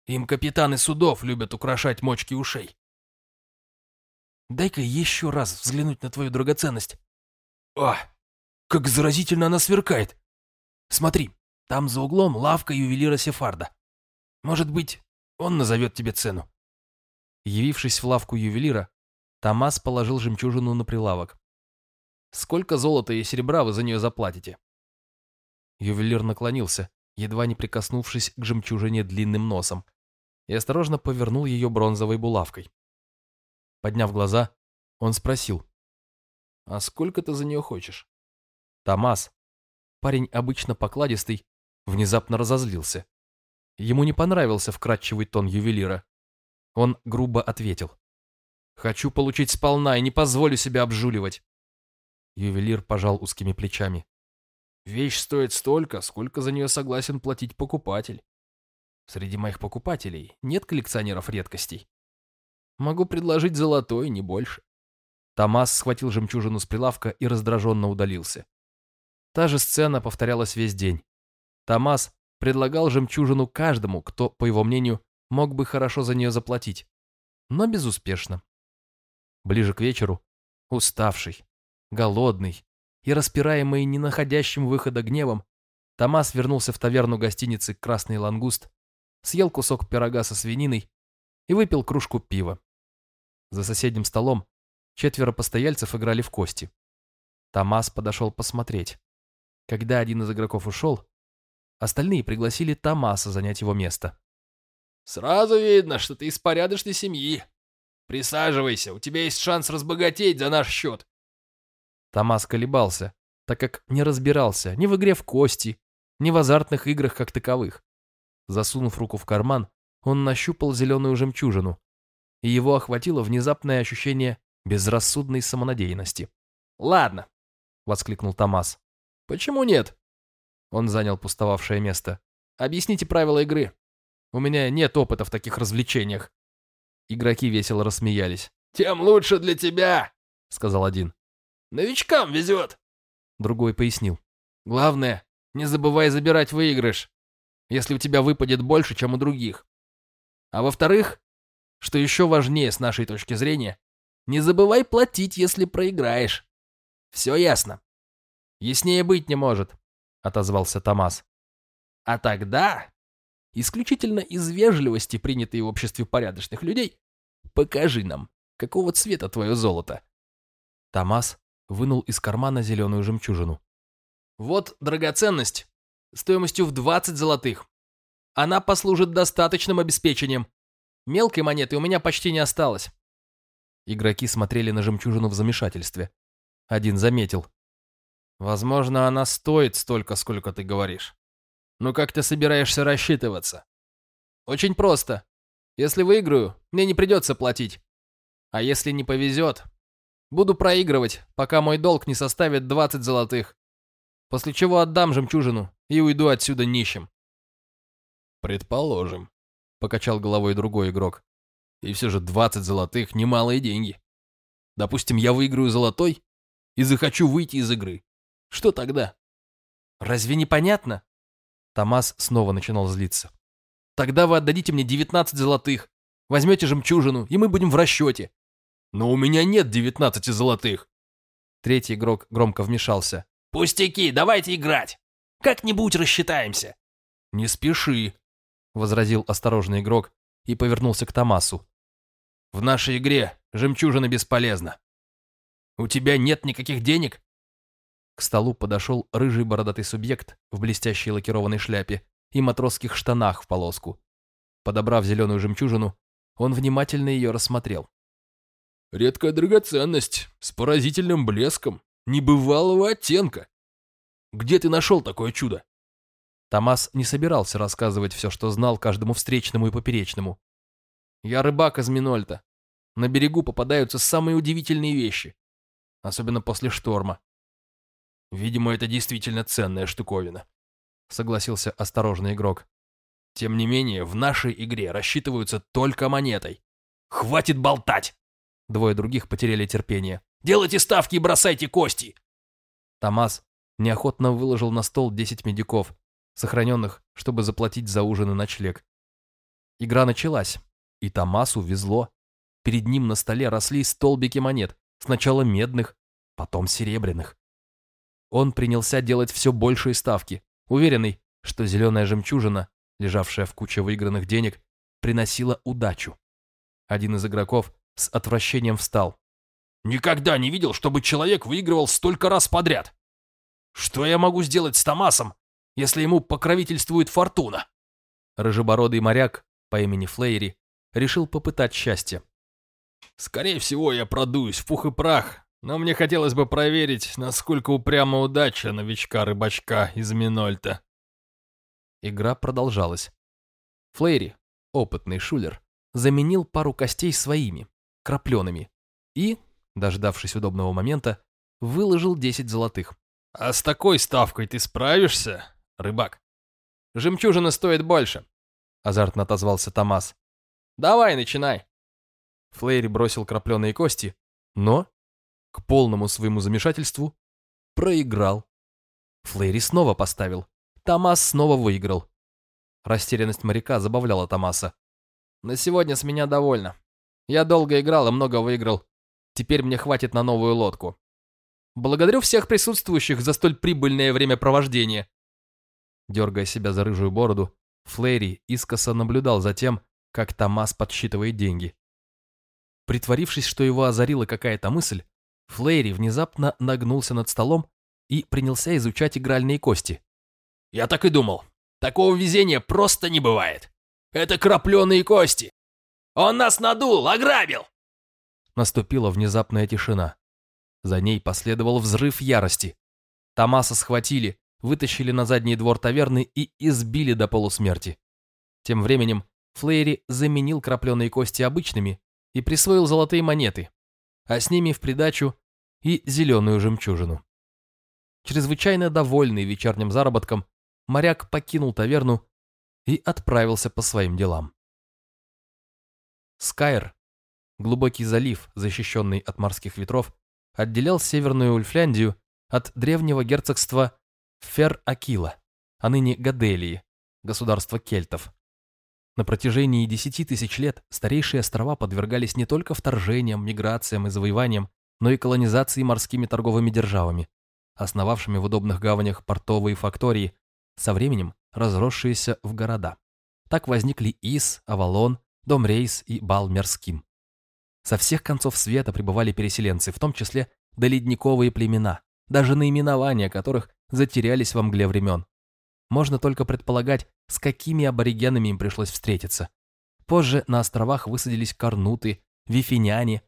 Им капитаны судов любят украшать мочки ушей. Дай-ка еще раз взглянуть на твою драгоценность. О, как заразительно она сверкает. Смотри, там за углом лавка ювелира Сефарда. Может быть, он назовет тебе цену. Явившись в лавку ювелира, Томас положил жемчужину на прилавок. «Сколько золота и серебра вы за нее заплатите?» Ювелир наклонился, едва не прикоснувшись к жемчужине длинным носом, и осторожно повернул ее бронзовой булавкой. Подняв глаза, он спросил, «А сколько ты за нее хочешь?» Томас, парень обычно покладистый, внезапно разозлился. Ему не понравился вкрадчивый тон ювелира. Он грубо ответил, «Хочу получить сполна и не позволю себя обжуливать». Ювелир пожал узкими плечами. Вещь стоит столько, сколько за нее согласен платить покупатель. Среди моих покупателей нет коллекционеров редкостей. Могу предложить золотой, не больше. Томас схватил жемчужину с прилавка и раздраженно удалился. Та же сцена повторялась весь день. Томас предлагал жемчужину каждому, кто, по его мнению, мог бы хорошо за нее заплатить, но безуспешно. Ближе к вечеру, уставший, голодный, и распираемый ненаходящим выхода гневом, Томас вернулся в таверну гостиницы «Красный лангуст», съел кусок пирога со свининой и выпил кружку пива. За соседним столом четверо постояльцев играли в кости. Томас подошел посмотреть. Когда один из игроков ушел, остальные пригласили Томаса занять его место. «Сразу видно, что ты из порядочной семьи. Присаживайся, у тебя есть шанс разбогатеть за наш счет. Томас колебался, так как не разбирался ни в игре в кости, ни в азартных играх как таковых. Засунув руку в карман, он нащупал зеленую жемчужину, и его охватило внезапное ощущение безрассудной самонадеянности. «Ладно», — воскликнул Томас. «Почему нет?» Он занял пустовавшее место. «Объясните правила игры. У меня нет опыта в таких развлечениях». Игроки весело рассмеялись. «Тем лучше для тебя», — сказал один. Новичкам везет. Другой пояснил. Главное, не забывай забирать выигрыш, если у тебя выпадет больше, чем у других. А во-вторых, что еще важнее с нашей точки зрения, не забывай платить, если проиграешь. Все ясно. Яснее быть не может, отозвался Томас. А тогда, исключительно из вежливости, принятой в обществе порядочных людей, покажи нам, какого цвета твое золото. Томас вынул из кармана зеленую жемчужину. «Вот драгоценность стоимостью в 20 золотых. Она послужит достаточным обеспечением. Мелкой монеты у меня почти не осталось». Игроки смотрели на жемчужину в замешательстве. Один заметил. «Возможно, она стоит столько, сколько ты говоришь. «Ну как ты собираешься рассчитываться?» Очень просто. Если выиграю, мне не придется платить. А если не повезет, буду проигрывать, пока мой долг не составит 20 золотых. После чего отдам жемчужину и уйду отсюда нищим. «Предположим», — покачал головой другой игрок. «И все же 20 золотых — немалые деньги. Допустим, я выиграю золотой и захочу выйти из игры. Что тогда?» Разве не понятно? Томас снова начинал злиться. Тогда вы отдадите мне 19 золотых, возьмете жемчужину, и мы будем в расчете. Но у меня нет 19 золотых. Третий игрок громко вмешался. Пустяки, давайте играть. Как-нибудь рассчитаемся. Не спеши, возразил осторожный игрок и повернулся к Томасу. В нашей игре жемчужина бесполезна. У тебя нет никаких денег? К столу подошел рыжий бородатый субъект в блестящей лакированной шляпе и матросских штанах в полоску. Подобрав зеленую жемчужину, он внимательно ее рассмотрел. «Редкая драгоценность, с поразительным блеском, небывалого оттенка. Где ты нашел такое чудо?» Томас не собирался рассказывать все, что знал каждому встречному и поперечному. «Я рыбак из Минольта. На берегу попадаются самые удивительные вещи, особенно после шторма. Видимо, это действительно ценная штуковина согласился осторожный игрок. Тем не менее, в нашей игре рассчитываются только монетой. Хватит болтать! Двое других потеряли терпение. Делайте ставки и бросайте кости! Томас неохотно выложил на стол 10 медиков, сохраненных, чтобы заплатить за ужин и ночлег. Игра началась, и Томасу везло. Перед ним на столе росли столбики монет, сначала медных, потом серебряных. Он принялся делать все большие ставки, уверенный, что зеленая жемчужина, лежавшая в куче выигранных денег, приносила удачу. Один из игроков с отвращением встал. «Никогда не видел, чтобы человек выигрывал столько раз подряд. Что я могу сделать с Томасом, если ему покровительствует фортуна?» Рыжебородый моряк по имени Флейри решил попытать счастье. «Скорее всего, я продуюсь в пух и прах, но мне хотелось бы проверить, насколько упряма удача новичка-рыбачка из Минольта. Игра продолжалась. Флейри, опытный шулер, заменил пару костей своими, крапленными, и, дождавшись удобного момента, выложил 10 золотых. «А с такой ставкой ты справишься, рыбак?» «Жемчужина стоит больше», — азартно отозвался Томас. «Давай, начинай». Флейри бросил крапленые кости, но к полному своему замешательству, проиграл. Флейри снова поставил. Томас снова выиграл. Растерянность моряка забавляла Томаса. «На сегодня с меня довольно. Я долго играл и много выиграл. Теперь мне хватит на новую лодку. Благодарю всех присутствующих за столь прибыльное времяпровождение». Дергая себя за рыжую бороду, Флейри искоса наблюдал за тем, как Томас подсчитывает деньги. Притворившись, что его озарила какая-то мысль, Флейри внезапно нагнулся над столом и принялся изучать игральные кости. «Я так и думал. Такого везения просто не бывает. Это крапленые кости. Он нас надул, ограбил!» Наступила внезапная тишина. За ней последовал взрыв ярости. Томаса схватили, вытащили на задний двор таверны и избили до полусмерти. Тем временем Флейри заменил крапленые кости обычными и присвоил золотые монеты, а с ними в придачу и зеленую жемчужину. Чрезвычайно довольный вечерним заработком, моряк покинул таверну и отправился по своим делам. Скайр, глубокий залив, защищенный от морских ветров, отделял Северную Ульфляндию от древнего герцогства Фер-Акила, а ныне Гаделии, государства кельтов. На протяжении десяти тысяч лет старейшие острова подвергались не только вторжениям, миграциям и завоеваниям, но и колонизации морскими торговыми державами, основавшими в удобных гаванях портовые фактории, со временем разросшиеся в города. Так возникли Ис, Авалон, Домрейс и Балмерским. Со всех концов света прибывали переселенцы, в том числе доледниковые племена, даже наименования которых затерялись во мгле времен. Можно только предполагать, с какими аборигенами им пришлось встретиться. Позже на островах высадились корнуты, вифиняне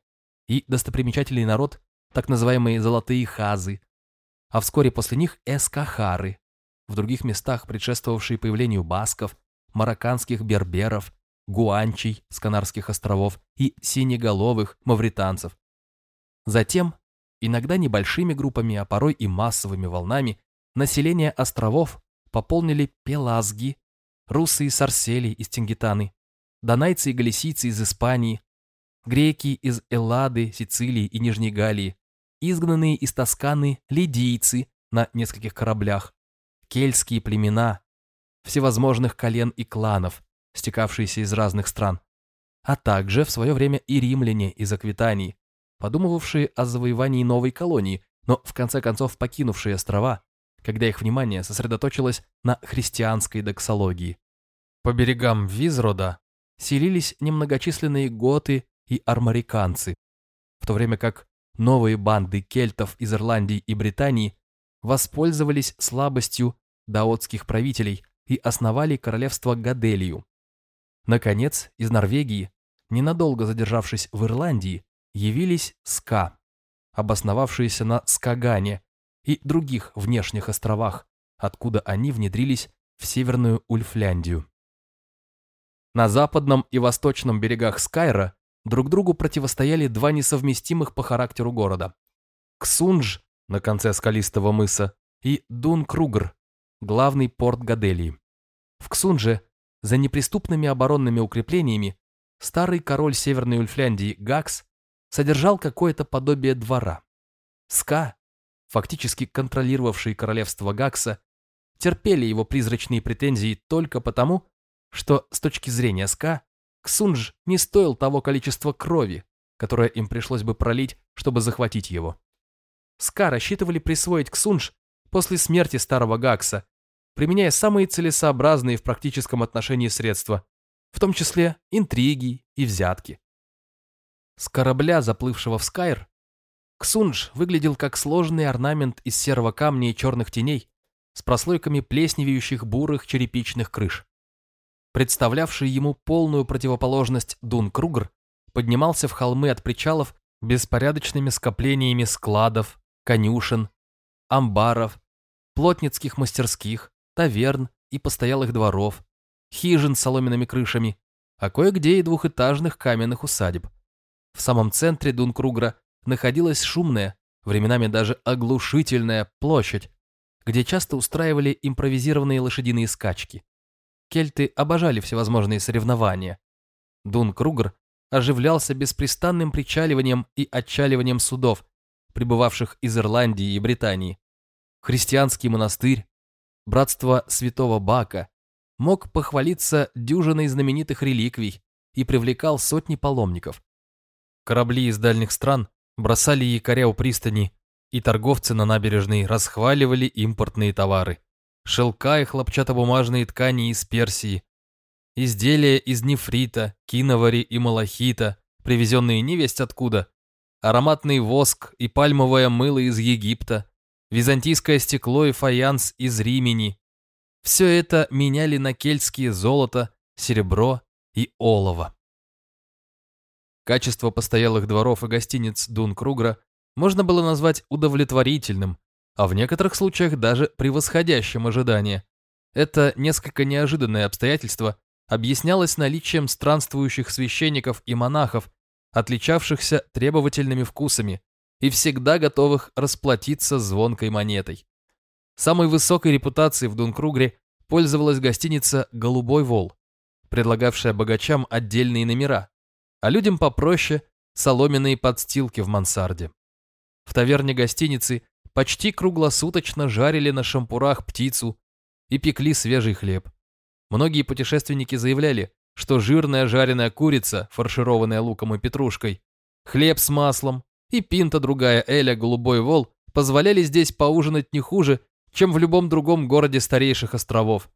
и достопримечательный народ, так называемые золотые хазы, а вскоре после них эскахары, в других местах предшествовавшие появлению басков, марокканских берберов, гуанчей с Канарских островов и синеголовых мавританцев. Затем, иногда небольшими группами, а порой и массовыми волнами, население островов пополнили пелазги, русы и сарсели из Тингитаны, донайцы и галисийцы из Испании, греки из Эллады, Сицилии и Нижней Галлии, изгнанные из Тосканы лидийцы на нескольких кораблях, кельтские племена, всевозможных колен и кланов, стекавшиеся из разных стран, а также в свое время и римляне из Аквитании, подумывавшие о завоевании новой колонии, но в конце концов покинувшие острова, когда их внимание сосредоточилось на христианской доксологии. По берегам Визрода селились немногочисленные готы и армариканцы, в то время как новые банды кельтов из Ирландии и Британии воспользовались слабостью даотских правителей и основали королевство Гаделию. Наконец, из Норвегии, ненадолго задержавшись в Ирландии, явились ска, обосновавшиеся на Скагане и других внешних островах, откуда они внедрились в Северную Ульфляндию. На западном и восточном берегах Скайра друг другу противостояли два несовместимых по характеру города. Ксундж на конце скалистого мыса и Дункругр, главный порт Гаделии. В Ксундже, за неприступными оборонными укреплениями, старый король Северной Ульфляндии Гакс содержал какое-то подобие двора. Ска, фактически контролировавшие королевство Гакса, терпели его призрачные претензии только потому, что с точки зрения Ска Ксундж не стоил того количества крови, которое им пришлось бы пролить, чтобы захватить его. Ска рассчитывали присвоить Ксундж после смерти старого Гакса, применяя самые целесообразные в практическом отношении средства, в том числе интриги и взятки. С корабля, заплывшего в Скайр, Ксундж выглядел как сложный орнамент из серого камня и черных теней с прослойками плесневеющих бурых черепичных крыш представлявший ему полную противоположность Дун Кругер, поднимался в холмы от причалов беспорядочными скоплениями складов, конюшен, амбаров, плотницких мастерских, таверн и постоялых дворов, хижин с соломенными крышами, а кое-где и двухэтажных каменных усадеб. В самом центре Дункругра находилась шумная, временами даже оглушительная площадь, где часто устраивали импровизированные лошадиные скачки. Кельты обожали всевозможные соревнования. Дун Кругер оживлялся беспрестанным причаливанием и отчаливанием судов, прибывавших из Ирландии и Британии. Христианский монастырь, братство святого Бака, мог похвалиться дюжиной знаменитых реликвий и привлекал сотни паломников. Корабли из дальних стран бросали якоря у пристани, и торговцы на набережной расхваливали импортные товары шелка и хлопчатобумажные ткани из Персии, изделия из нефрита, киновари и малахита, привезенные невесть откуда, ароматный воск и пальмовое мыло из Египта, византийское стекло и фаянс из Римени. Все это меняли на кельтские золото, серебро и олово. Качество постоялых дворов и гостиниц Дун Кругра можно было назвать удовлетворительным, а в некоторых случаях даже превосходящим ожидания. Это несколько неожиданное обстоятельство объяснялось наличием странствующих священников и монахов, отличавшихся требовательными вкусами и всегда готовых расплатиться звонкой монетой. Самой высокой репутацией в Дункругре пользовалась гостиница «Голубой вол», предлагавшая богачам отдельные номера, а людям попроще – соломенные подстилки в мансарде. В таверне гостиницы почти круглосуточно жарили на шампурах птицу и пекли свежий хлеб. Многие путешественники заявляли, что жирная жареная курица, фаршированная луком и петрушкой, хлеб с маслом и пинта другая Эля Голубой Вол позволяли здесь поужинать не хуже, чем в любом другом городе старейших островов.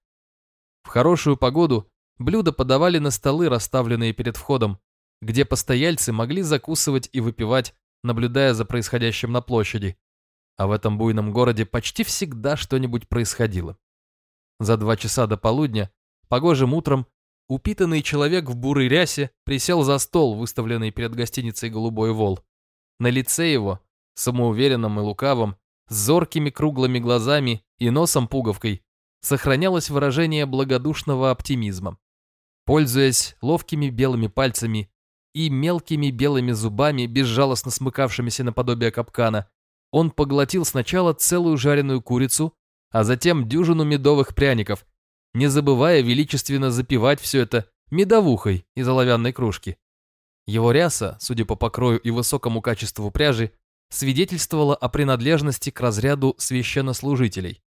В хорошую погоду блюда подавали на столы, расставленные перед входом, где постояльцы могли закусывать и выпивать, наблюдая за происходящим на площади а в этом буйном городе почти всегда что-нибудь происходило. За два часа до полудня, погожим утром, упитанный человек в бурой рясе присел за стол, выставленный перед гостиницей «Голубой вол». На лице его, самоуверенным и лукавым, с зоркими круглыми глазами и носом-пуговкой, сохранялось выражение благодушного оптимизма. Пользуясь ловкими белыми пальцами и мелкими белыми зубами, безжалостно смыкавшимися наподобие капкана, он поглотил сначала целую жареную курицу, а затем дюжину медовых пряников, не забывая величественно запивать все это медовухой из оловянной кружки. Его ряса, судя по покрою и высокому качеству пряжи, свидетельствовала о принадлежности к разряду священнослужителей.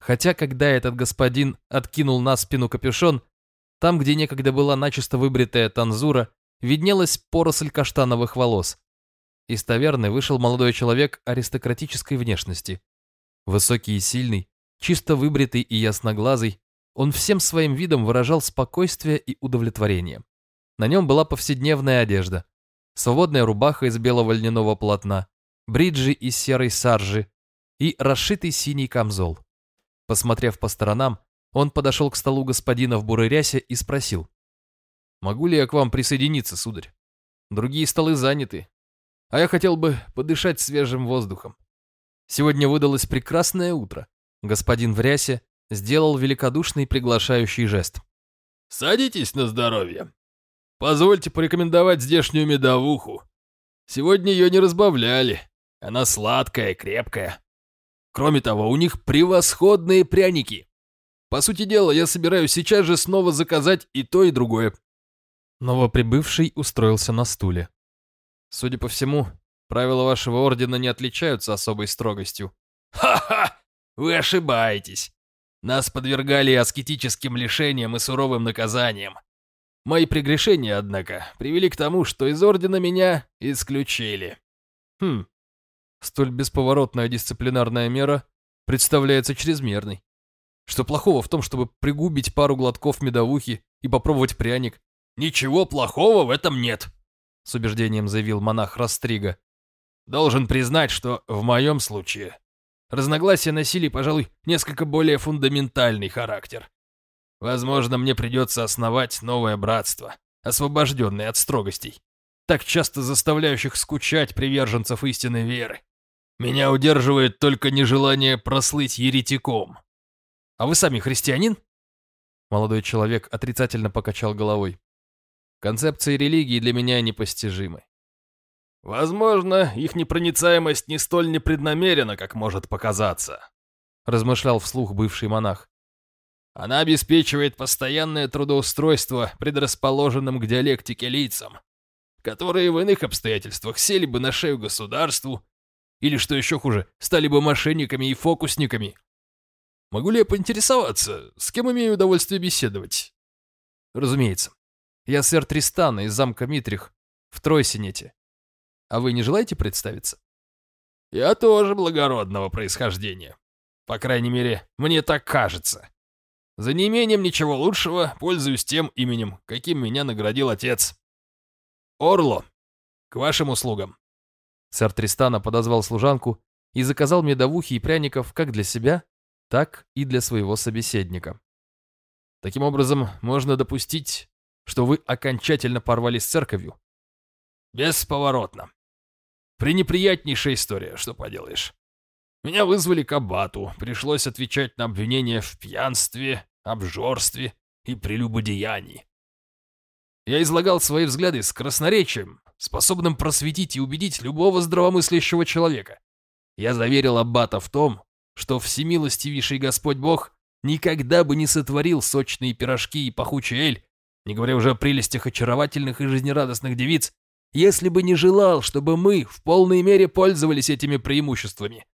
Хотя, когда этот господин откинул на спину капюшон, там, где некогда была начисто выбритая танзура, виднелась поросль каштановых волос. Из таверны вышел молодой человек аристократической внешности. Высокий и сильный, чисто выбритый и ясноглазый, он всем своим видом выражал спокойствие и удовлетворение. На нем была повседневная одежда, свободная рубаха из белого льняного полотна, бриджи из серой саржи и расшитый синий камзол. Посмотрев по сторонам, он подошел к столу господина в бурой рясе и спросил. «Могу ли я к вам присоединиться, сударь? Другие столы заняты, а я хотел бы подышать свежим воздухом. Сегодня выдалось прекрасное утро. Господин в рясе сделал великодушный приглашающий жест. «Садитесь на здоровье. Позвольте порекомендовать здешнюю медовуху. Сегодня ее не разбавляли. Она сладкая, крепкая. Кроме того, у них превосходные пряники. По сути дела, я собираюсь сейчас же снова заказать и то, и другое». Новоприбывший устроился на стуле. «Судя по всему, правила вашего ордена не отличаются особой строгостью». «Ха-ха! Вы ошибаетесь. Нас подвергали аскетическим лишениям и суровым наказаниям. Мои прегрешения, однако, привели к тому, что из ордена меня исключили. Хм, столь бесповоротная дисциплинарная мера представляется чрезмерной. Что плохого в том, чтобы пригубить пару глотков медовухи и попробовать пряник? Ничего плохого в этом нет, с убеждением заявил монах Растрига. Должен признать, что в моем случае Разногласия носили, пожалуй, несколько более фундаментальный характер. Возможно, мне придется основать новое братство, освобожденное от строгостей, так часто заставляющих скучать приверженцев истинной веры. Меня удерживает только нежелание прослыть еретиком. А вы сами христианин? Молодой человек отрицательно покачал головой. Концепции религии для меня непостижимы. «Возможно, их непроницаемость не столь непреднамерена, как может показаться», размышлял вслух бывший монах. «Она обеспечивает постоянное трудоустройство предрасположенным к диалектике лицам, которые в иных обстоятельствах сели бы на шею государству или, что еще хуже, стали бы мошенниками и фокусниками. Могу ли я поинтересоваться, с кем имею удовольствие беседовать?» «Разумеется. Я сэр Тристана из замка Митрих в Тройсинете. А вы не желаете представиться? Я тоже благородного происхождения. По крайней мере, мне так кажется. За неимением ничего лучшего пользуюсь тем именем, каким меня наградил отец. Орло, к вашим услугам. Сэр Тристана подозвал служанку и заказал медовухи и пряников как для себя, так и для своего собеседника. Таким образом, можно допустить, что вы окончательно порвали с церковью. Бесповоротно. Пренеприятнейшая история, что поделаешь. Меня вызвали к аббату, пришлось отвечать на обвинения в пьянстве, обжорстве и прелюбодеянии. Я излагал свои взгляды с красноречием, способным просветить и убедить любого здравомыслящего человека. Я заверил аббата в том, что всемилостивейший Господь Бог никогда бы не сотворил сочные пирожки и пахучий эль, не говоря уже о прелестях очаровательных и жизнерадостных девиц, если бы не желал, чтобы мы в полной мере пользовались этими преимуществами.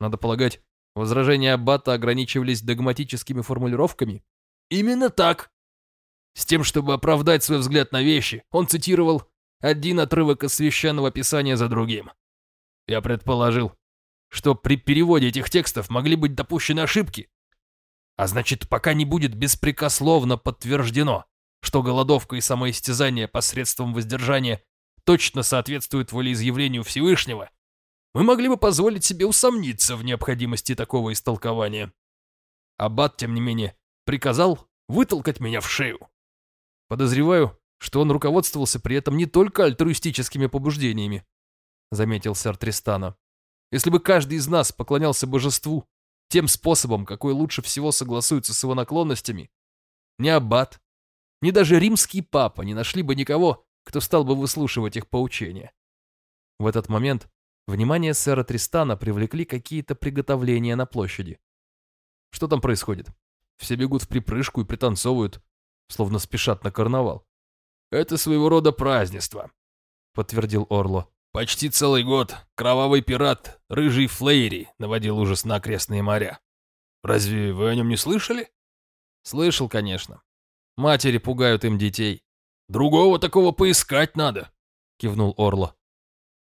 Надо полагать, возражения Аббата ограничивались догматическими формулировками? Именно так. С тем, чтобы оправдать свой взгляд на вещи, он цитировал один отрывок из священного писания за другим. Я предположил, что при переводе этих текстов могли быть допущены ошибки. А значит, пока не будет беспрекословно подтверждено, что голодовка и самоистязание посредством воздержания точно соответствует волеизъявлению Всевышнего, мы могли бы позволить себе усомниться в необходимости такого истолкования. Аббат, тем не менее, приказал вытолкать меня в шею. Подозреваю, что он руководствовался при этом не только альтруистическими побуждениями, заметил сэр Тристана. Если бы каждый из нас поклонялся божеству, тем способом, какой лучше всего согласуется с его наклонностями, ни аббат, ни даже римский папа не нашли бы никого, кто стал бы выслушивать их поучения. В этот момент внимание сэра Тристана привлекли какие-то приготовления на площади. Что там происходит? Все бегут в припрыжку и пританцовывают, словно спешат на карнавал. «Это своего рода празднество», — подтвердил Орло. «Почти целый год кровавый пират Рыжий Флейри наводил ужас на окрестные моря. Разве вы о нем не слышали?» «Слышал, конечно. Матери пугают им детей. Другого такого поискать надо», — кивнул Орло.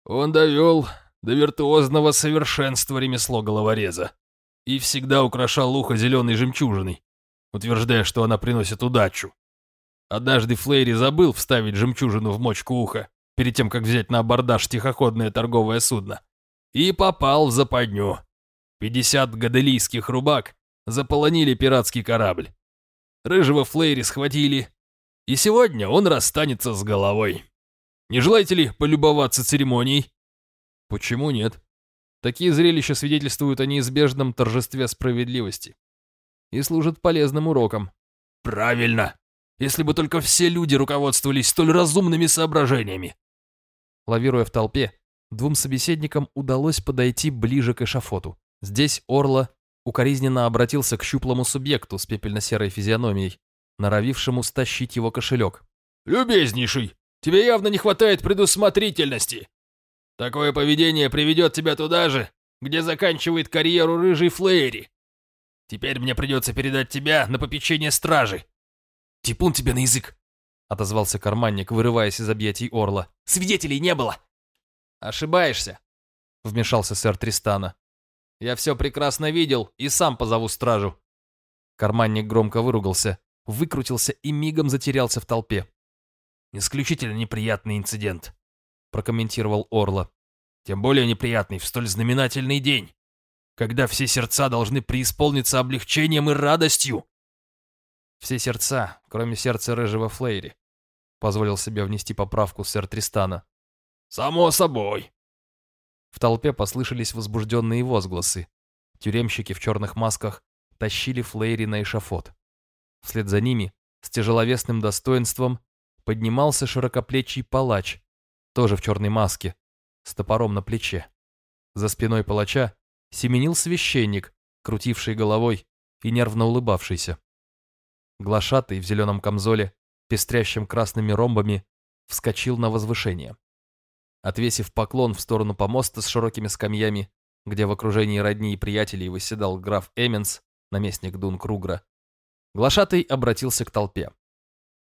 «Он довел до виртуозного совершенства ремесло головореза и всегда украшал ухо зеленой жемчужиной, утверждая, что она приносит удачу. Однажды Флейри забыл вставить жемчужину в мочку уха, перед тем, как взять на абордаж тихоходное торговое судно. И попал в западню. Пятьдесят гаделийских рубак заполонили пиратский корабль. Рыжего Флейри схватили, и сегодня он расстанется с головой. Не желаете ли полюбоваться церемонией? Почему нет? Такие зрелища свидетельствуют о неизбежном торжестве справедливости и служат полезным уроком. Правильно. Если бы только все люди руководствовались столь разумными соображениями. Лавируя в толпе, двум собеседникам удалось подойти ближе к эшафоту. Здесь Орла укоризненно обратился к щуплому субъекту с пепельно-серой физиономией, норовившему стащить его кошелек. «Любезнейший, тебе явно не хватает предусмотрительности. Такое поведение приведет тебя туда же, где заканчивает карьеру рыжий Флэри. Теперь мне придется передать тебя на попечение стражи. Типун тебе на язык, отозвался карманник, вырываясь из объятий Орла. Свидетелей не было. Ошибаешься, вмешался сэр Тристана. Я все прекрасно видел и сам позову стражу. Карманник громко выругался, выкрутился и мигом затерялся в толпе. Исключительно неприятный инцидент, прокомментировал Орла. Тем более неприятный в столь знаменательный день, когда все сердца должны преисполниться облегчением и радостью. Все сердца, кроме сердца рыжего Флейри. Позволил себе внести поправку сэр Тристана. «Само собой». В толпе послышались возбужденные возгласы. Тюремщики в черных масках тащили Флейри на эшафот. Вслед за ними, с тяжеловесным достоинством, поднимался широкоплечий палач, тоже в черной маске, с топором на плече. За спиной палача семенил священник, крутивший головой и нервно улыбавшийся. Глашатый в зеленом камзоле, пестрящим красными ромбами, вскочил на возвышение. Отвесив поклон в сторону помоста с широкими скамьями, где в окружении родни и приятелей восседал граф Эменс, наместник Дун Кругра, Глашатый обратился к толпе.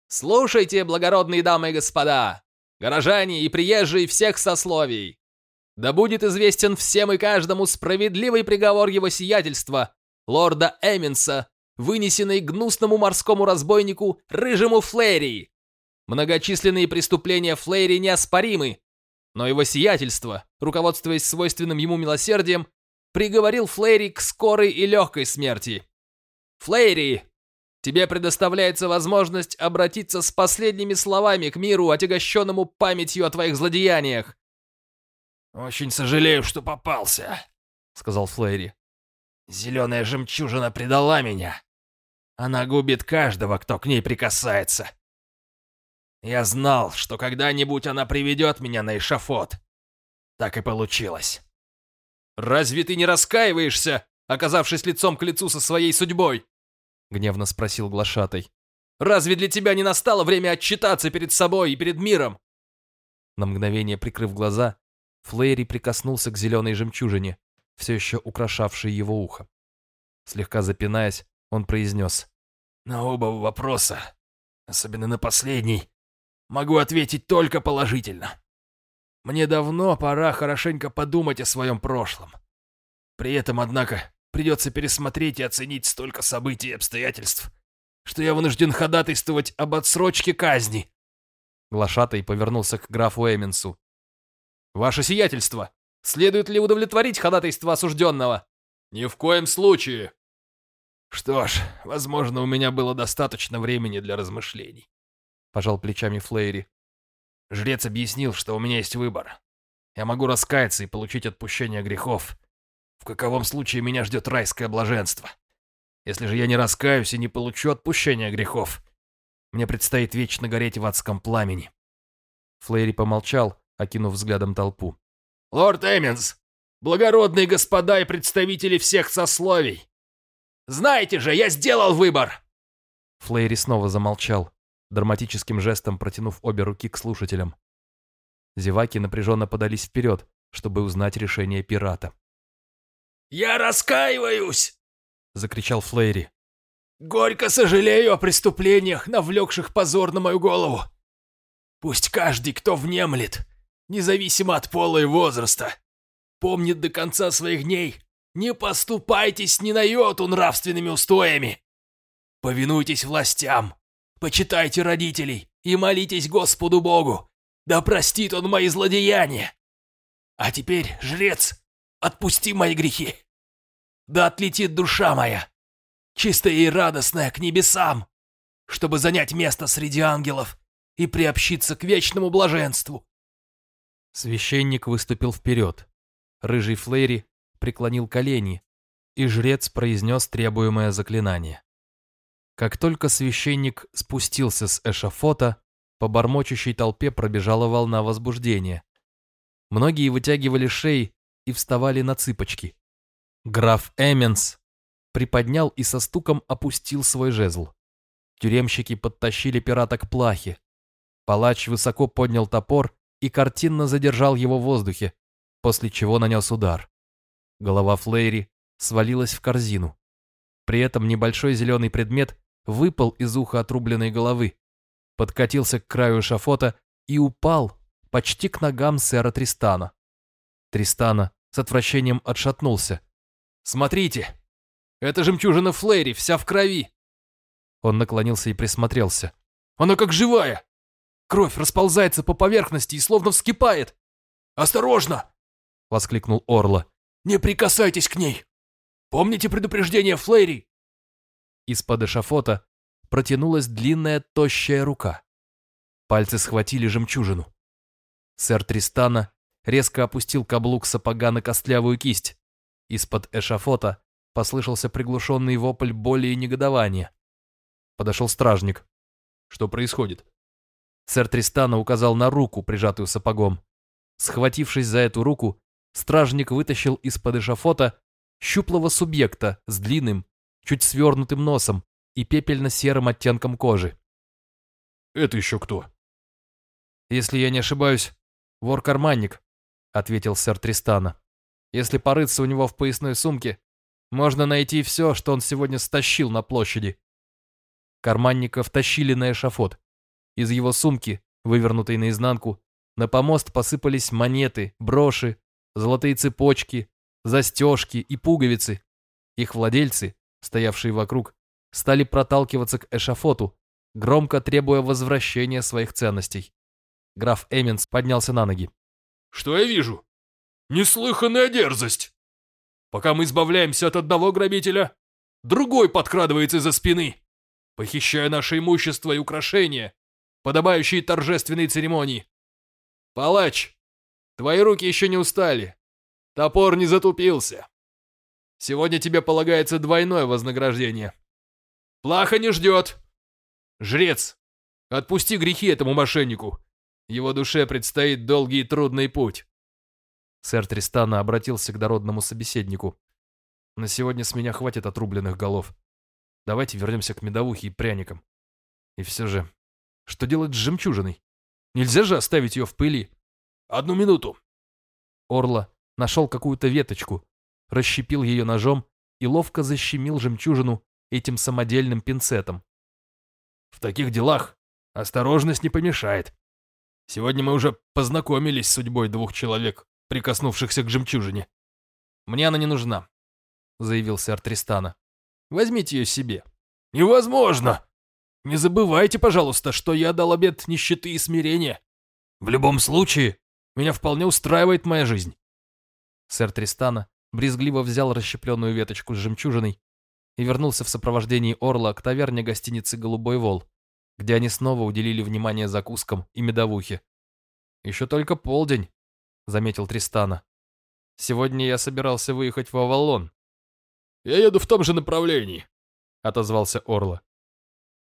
«Слушайте, благородные дамы и господа, горожане и приезжие всех сословий! Да будет известен всем и каждому справедливый приговор его сиятельства, лорда Эминса, вынесенный гнусному морскому разбойнику Рыжему Флэри. Многочисленные преступления Флэри неоспоримы, но его сиятельство, руководствуясь свойственным ему милосердием, приговорил Флэри к скорой и легкой смерти. Флэри, тебе предоставляется возможность обратиться с последними словами к миру, отягощенному памятью о твоих злодеяниях. «Очень сожалею, что попался», — сказал Флэри. «Зеленая жемчужина предала меня. Она губит каждого, кто к ней прикасается. Я знал, что когда-нибудь она приведет меня на эшафот. Так и получилось. «Разве ты не раскаиваешься, оказавшись лицом к лицу со своей судьбой?» — гневно спросил глашатай. «Разве для тебя не настало время отчитаться перед собой и перед миром?» На мгновение прикрыв глаза, Флейри прикоснулся к зеленой жемчужине, все еще украшавшей его ухо. Слегка запинаясь, он произнес. «На оба вопроса, особенно на последний, могу ответить только положительно. Мне давно пора хорошенько подумать о своем прошлом. При этом, однако, придется пересмотреть и оценить столько событий и обстоятельств, что я вынужден ходатайствовать об отсрочке казни». Глашатай повернулся к графу Эминсу. «Ваше сиятельство, следует ли удовлетворить ходатайство осужденного?» «Ни в коем случае!» «Что ж, возможно, у меня было достаточно времени для размышлений», — пожал плечами Флейри. «Жрец объяснил, что у меня есть выбор. Я могу раскаяться и получить отпущение грехов, В каковом случае меня ждет райское блаженство. Если же я не раскаюсь и не получу отпущения грехов, мне предстоит вечно гореть в адском пламени. Флейри помолчал, окинув взглядом толпу. «Лорд Эмминс, благородные господа и представители всех сословий! Знаете же, я сделал выбор!» Флейри снова замолчал, драматическим жестом протянув обе руки к слушателям. Зеваки напряженно подались вперед, чтобы узнать решение пирата. «Я раскаиваюсь!» — закричал Флейри. «Горько сожалею о преступлениях, навлекших позор на мою голову. Пусть каждый, кто внемлет, независимо от пола и возраста, помнит до конца своих дней, не поступайтесь ни на йоту нравственными устоями. Повинуйтесь властям, почитайте родителей и молитесь Господу Богу, да простит Он мои злодеяния. А теперь, жрец, отпусти мои грехи. Да отлетит душа моя, чистая и радостная, к небесам, чтобы занять место среди ангелов и приобщиться к вечному блаженству. Священник выступил вперед. Рыжий Флейри преклонил колени, и жрец произнес требуемое заклинание. Как только священник спустился с эшафота, по бормочущей толпе пробежала волна возбуждения. Многие вытягивали шеи и вставали на цыпочки. Граф Эмменс приподнял и со стуком опустил свой жезл. Тюремщики подтащили пирата к плахе. Палач высоко поднял топор и картинно задержал его в воздухе, после чего нанес удар. Голова Флейри свалилась в корзину. При этом небольшой зеленый предмет выпал из уха отрубленной головы, подкатился к краю шафота и упал почти к ногам сэра Тристана. Тристана с отвращением отшатнулся, «Смотрите! Это жемчужина Флэри, вся в крови!» Он наклонился и присмотрелся. «Она как живая! Кровь расползается по поверхности и словно вскипает! Осторожно!» — воскликнул Орла. «Не прикасайтесь к ней! Помните предупреждение Флэри?» Из-под эшафота протянулась длинная тощая рука. Пальцы схватили жемчужину. Сэр Тристана резко опустил каблук сапога на костлявую кисть. Из-под эшафота послышался приглушенный вопль боли и негодования. Подошел стражник. Что происходит? Сэр Тристана указал на руку, прижатую сапогом. Схватившись за эту руку, стражник вытащил из-под эшафота щуплого субъекта с длинным, чуть свернутым носом и пепельно-серым оттенком кожи. «Это еще кто?» «Если я не ошибаюсь, вор-карманник», — ответил сэр Тристана. Если порыться у него в поясной сумке, можно найти все, что он сегодня стащил на площади. Карманника втащили на эшафот. Из его сумки, вывернутой наизнанку, на помост посыпались монеты, броши, золотые цепочки, застежки и пуговицы. Их владельцы, стоявшие вокруг, стали проталкиваться к эшафоту, громко требуя возвращения своих ценностей. Граф Эминс поднялся на ноги. «Что я вижу? Неслыханная дерзость! Пока мы избавляемся от одного грабителя, другой подкрадывается из-за спины, похищая наше имущество и украшения, подобающие торжественной церемонии. Палач, твои руки еще не устали, топор не затупился. Сегодня тебе полагается двойное вознаграждение. Плаха не ждет. Жрец, отпусти грехи этому мошеннику. Его душе предстоит долгий и трудный путь. Сэр Тристана обратился к дородному собеседнику. «На сегодня с меня хватит отрубленных голов. Давайте вернемся к медовухе и пряникам. И все же, что делать с жемчужиной? Нельзя же оставить ее в пыли. Одну минуту!» Орла нашел какую-то веточку, расщепил ее ножом и ловко защемил жемчужину этим самодельным пинцетом. «В таких делах осторожность не помешает. Сегодня мы уже познакомились с судьбой двух человек, прикоснувшихся к жемчужине. «Мне она не нужна», — заявил сэр Тристана. «Возьмите ее себе». «Невозможно! Не забывайте, пожалуйста, что я дал обет нищеты и смирения. В любом случае, меня вполне устраивает моя жизнь». Сэр Тристана брезгливо взял расщепленную веточку с жемчужиной и вернулся в сопровождении Орла к таверне гостиницы «Голубой вол», где они снова уделили внимание закускам и медовухе. Еще только полдень, — заметил Тристана. Сегодня я собирался выехать в Авалон. Я еду в том же направлении, отозвался Орла.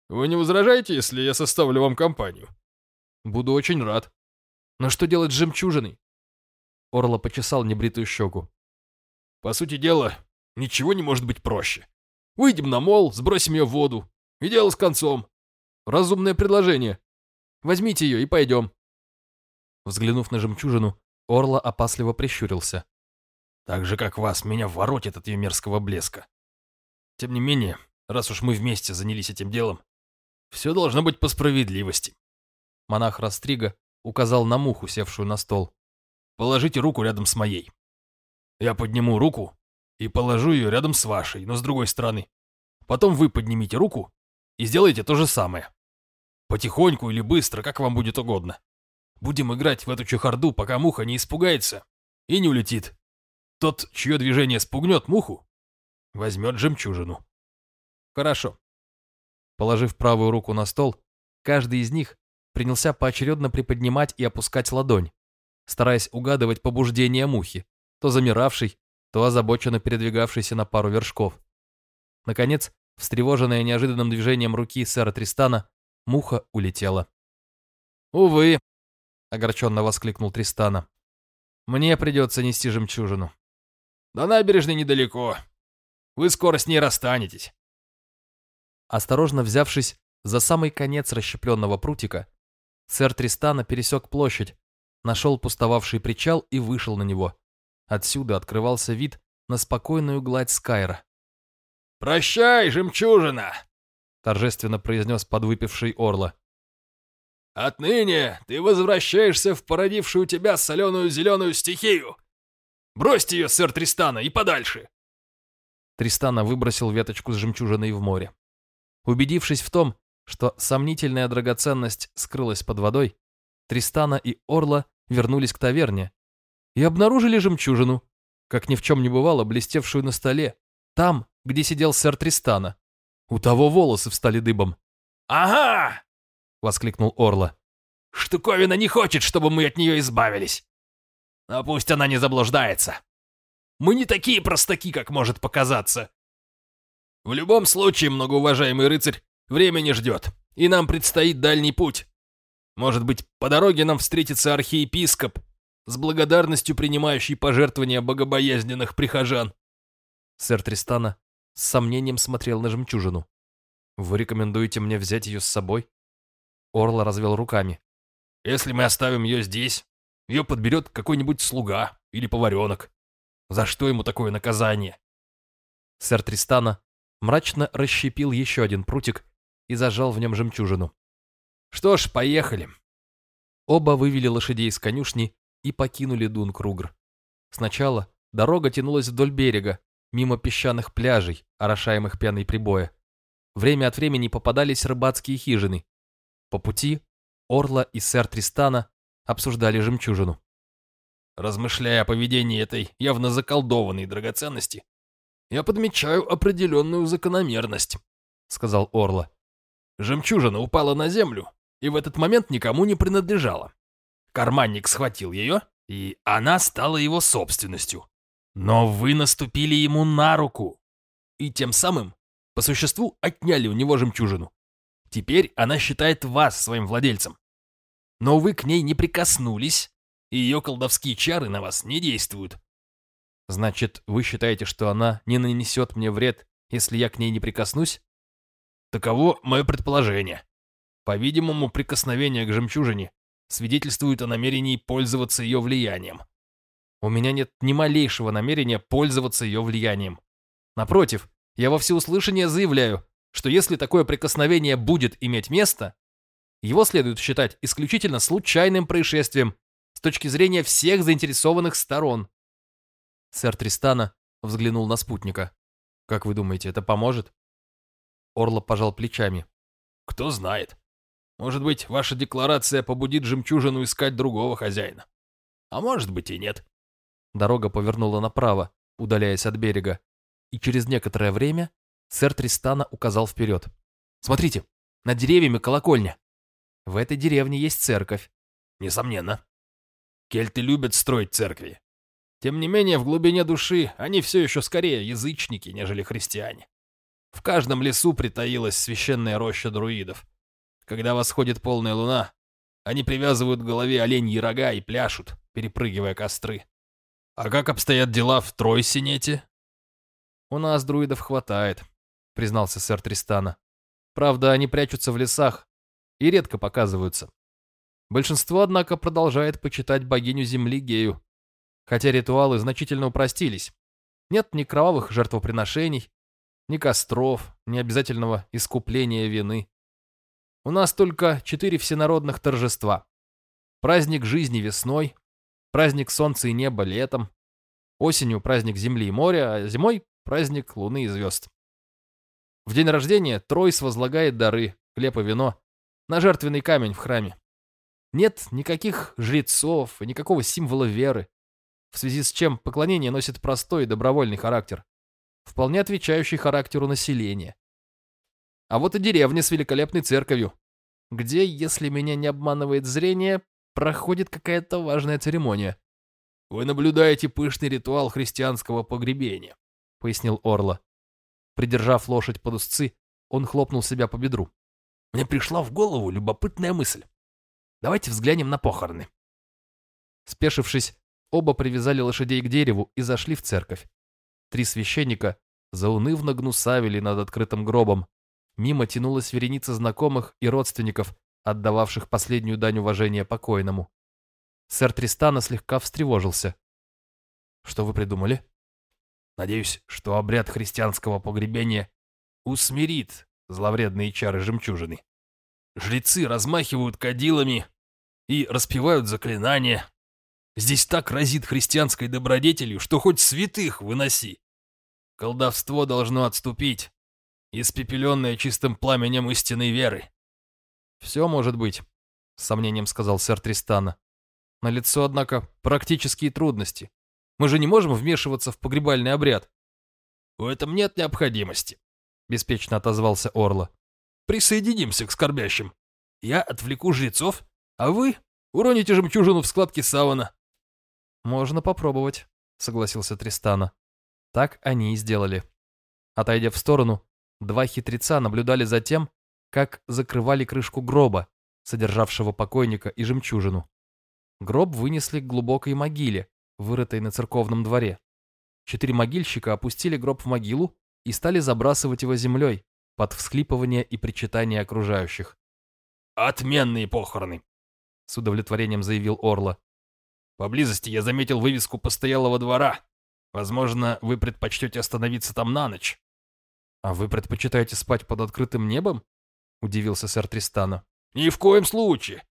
Вы не возражаете, если я составлю вам компанию? Буду очень рад. Но что делать с жемчужиной? Орла почесал небритую щеку. По сути дела, ничего не может быть проще. Выйдем на мол, сбросим ее в воду. И дело с концом. Разумное предложение. Возьмите ее и пойдем. Взглянув на жемчужину, Орла опасливо прищурился. Так же, как вас, меня воротит от ее мерзкого блеска. Тем не менее, раз уж мы вместе занялись этим делом, все должно быть по справедливости. Монах Растрига указал на муху, севшую на стол. Положите руку рядом с моей. Я подниму руку и положу ее рядом с вашей, но с другой стороны. Потом вы поднимите руку и сделайте то же самое. Потихоньку или быстро, как вам будет угодно. Будем играть в эту чехарду, пока муха не испугается и не улетит. Тот, чье движение спугнет муху, возьмет жемчужину. Хорошо. Положив правую руку на стол, каждый из них принялся поочередно приподнимать и опускать ладонь, стараясь угадывать побуждение мухи, то замиравшей, то озабоченно передвигавшейся на пару вершков. Наконец, встревоженная неожиданным движением руки сэра Тристана, муха улетела. «Увы», — огорченно воскликнул Тристана, — «мне придется нести жемчужину». До набережной недалеко. Вы скоро с ней расстанетесь. Осторожно взявшись за самый конец расщепленного прутика, сэр Тристана пересек площадь, нашел пустовавший причал и вышел на него. Отсюда открывался вид на спокойную гладь Скайра. «Прощай, жемчужина!» — торжественно произнес подвыпивший Орла. «Отныне ты возвращаешься в породившую тебя соленую зеленую стихию, Бросьте ее, сэр Тристана, и подальше!» Тристана выбросил веточку с жемчужиной в море. Убедившись в том, что сомнительная драгоценность скрылась под водой, Тристана и Орла вернулись к таверне и обнаружили жемчужину, как ни в чем не бывало, блестевшую на столе, там, где сидел сэр Тристана. У того волосы встали дыбом. «Ага!» — воскликнул Орла. «Штуковина не хочет, чтобы мы от нее избавились. Но пусть она не заблуждается. Мы не такие простаки, как может показаться. В любом случае, многоуважаемый рыцарь, время не ждет, и нам предстоит дальний путь. Может быть, по дороге нам встретится архиепископ, с благодарностью принимающий пожертвования богобоязненных прихожан. Сэр Тристана с сомнением смотрел на жемчужину. «Вы рекомендуете мне взять ее с собой?» Орла развел руками. «Если мы оставим ее здесь, ее подберет какой-нибудь слуга или поваренок. За что ему такое наказание? Сэр Тристана мрачно расщепил еще один прутик и зажал в нем жемчужину. Что ж, поехали. Оба вывели лошадей из конюшни и покинули Дункругр. Сначала дорога тянулась вдоль берега, мимо песчаных пляжей, орошаемых пеной прибоя. Время от времени попадались рыбацкие хижины. По пути Орла и сэр Тристана обсуждали жемчужину. Размышляя о поведении этой явно заколдованной драгоценности, я подмечаю определенную закономерность, сказал Орла. Жемчужина упала на землю и в этот момент никому не принадлежала. Карманник схватил ее, и она стала его собственностью. Но вы наступили ему на руку и тем самым по существу отняли у него жемчужину. Теперь она считает вас своим владельцем но вы к ней не прикоснулись, и ее колдовские чары на вас не действуют. Значит, вы считаете, что она не нанесет мне вред, если я к ней не прикоснусь? Таково мое предположение. По-видимому, прикосновение к жемчужине свидетельствует о намерении пользоваться ее влиянием. У меня нет ни малейшего намерения пользоваться ее влиянием. Напротив, я во всеуслышание заявляю, что если такое прикосновение будет иметь место, его следует считать исключительно случайным происшествием с точки зрения всех заинтересованных сторон. Сэр Тристана взглянул на спутника. «Как вы думаете, это поможет?» Орло пожал плечами. «Кто знает. Может быть, ваша декларация побудит жемчужину искать другого хозяина. А может быть и нет». Дорога повернула направо, удаляясь от берега, и через некоторое время сэр Тристана указал вперед. «Смотрите, над деревьями колокольня. В этой деревне есть церковь. Несомненно. Кельты любят строить церкви. Тем не менее, в глубине души они все еще скорее язычники, нежели христиане. В каждом лесу притаилась священная роща друидов. Когда восходит полная луна, они привязывают к голове оленьи рога и пляшут, перепрыгивая костры. А как обстоят дела в Тройсинете? У нас друидов хватает, признался сэр Тристана. Правда, они прячутся в лесах и редко показываются. Большинство, однако, продолжает почитать богиню земли Гею, хотя ритуалы значительно упростились. Нет ни кровавых жертвоприношений, ни костров, ни обязательного искупления вины. У нас только четыре всенародных торжества. Праздник жизни весной, праздник солнца и неба летом, осенью праздник земли и моря, а зимой праздник луны и звезд. В день рождения Тройс возлагает дары, хлеб и вино, на жертвенный камень в храме. Нет никаких жрецов и никакого символа веры в связи с чем поклонение носит простой и добровольный характер, вполне отвечающий характеру населения. А вот и деревня с великолепной церковью, где, если меня не обманывает зрение, проходит какая-то важная церемония. «Вы наблюдаете пышный ритуал христианского погребения», — пояснил Орла. Придержав лошадь под узцы, он хлопнул себя по бедру. «Мне пришла в голову любопытная мысль. Давайте взглянем на похороны». Спешившись, Оба привязали лошадей к дереву и зашли в церковь. Три священника заунывно гнусавили над открытым гробом. Мимо тянулась вереница знакомых и родственников, отдававших последнюю дань уважения покойному. Сэр Тристана слегка встревожился. «Что вы придумали?» «Надеюсь, что обряд христианского погребения усмирит зловредные чары жемчужины. Жрецы размахивают кадилами и распевают заклинания, Здесь так разит христианской добродетелью, что хоть святых выноси. Колдовство должно отступить, испепеленное чистым пламенем истинной веры. «Все может быть», — с сомнением сказал сэр Тристана. На лицо, однако, практические трудности. Мы же не можем вмешиваться в погребальный обряд». «В этом нет необходимости», — беспечно отозвался Орла. «Присоединимся к скорбящим. Я отвлеку жрецов, а вы уроните жемчужину в складки савана. «Можно попробовать», — согласился Тристана. Так они и сделали. Отойдя в сторону, два хитреца наблюдали за тем, как закрывали крышку гроба, содержавшего покойника и жемчужину. Гроб вынесли к глубокой могиле, вырытой на церковном дворе. Четыре могильщика опустили гроб в могилу и стали забрасывать его землей под всхлипывание и причитание окружающих. «Отменные похороны!» — с удовлетворением заявил Орла. Поблизости я заметил вывеску постоялого двора. Возможно, вы предпочтете остановиться там на ночь. А вы предпочитаете спать под открытым небом? Удивился сэр Тристана. Ни в коем случае.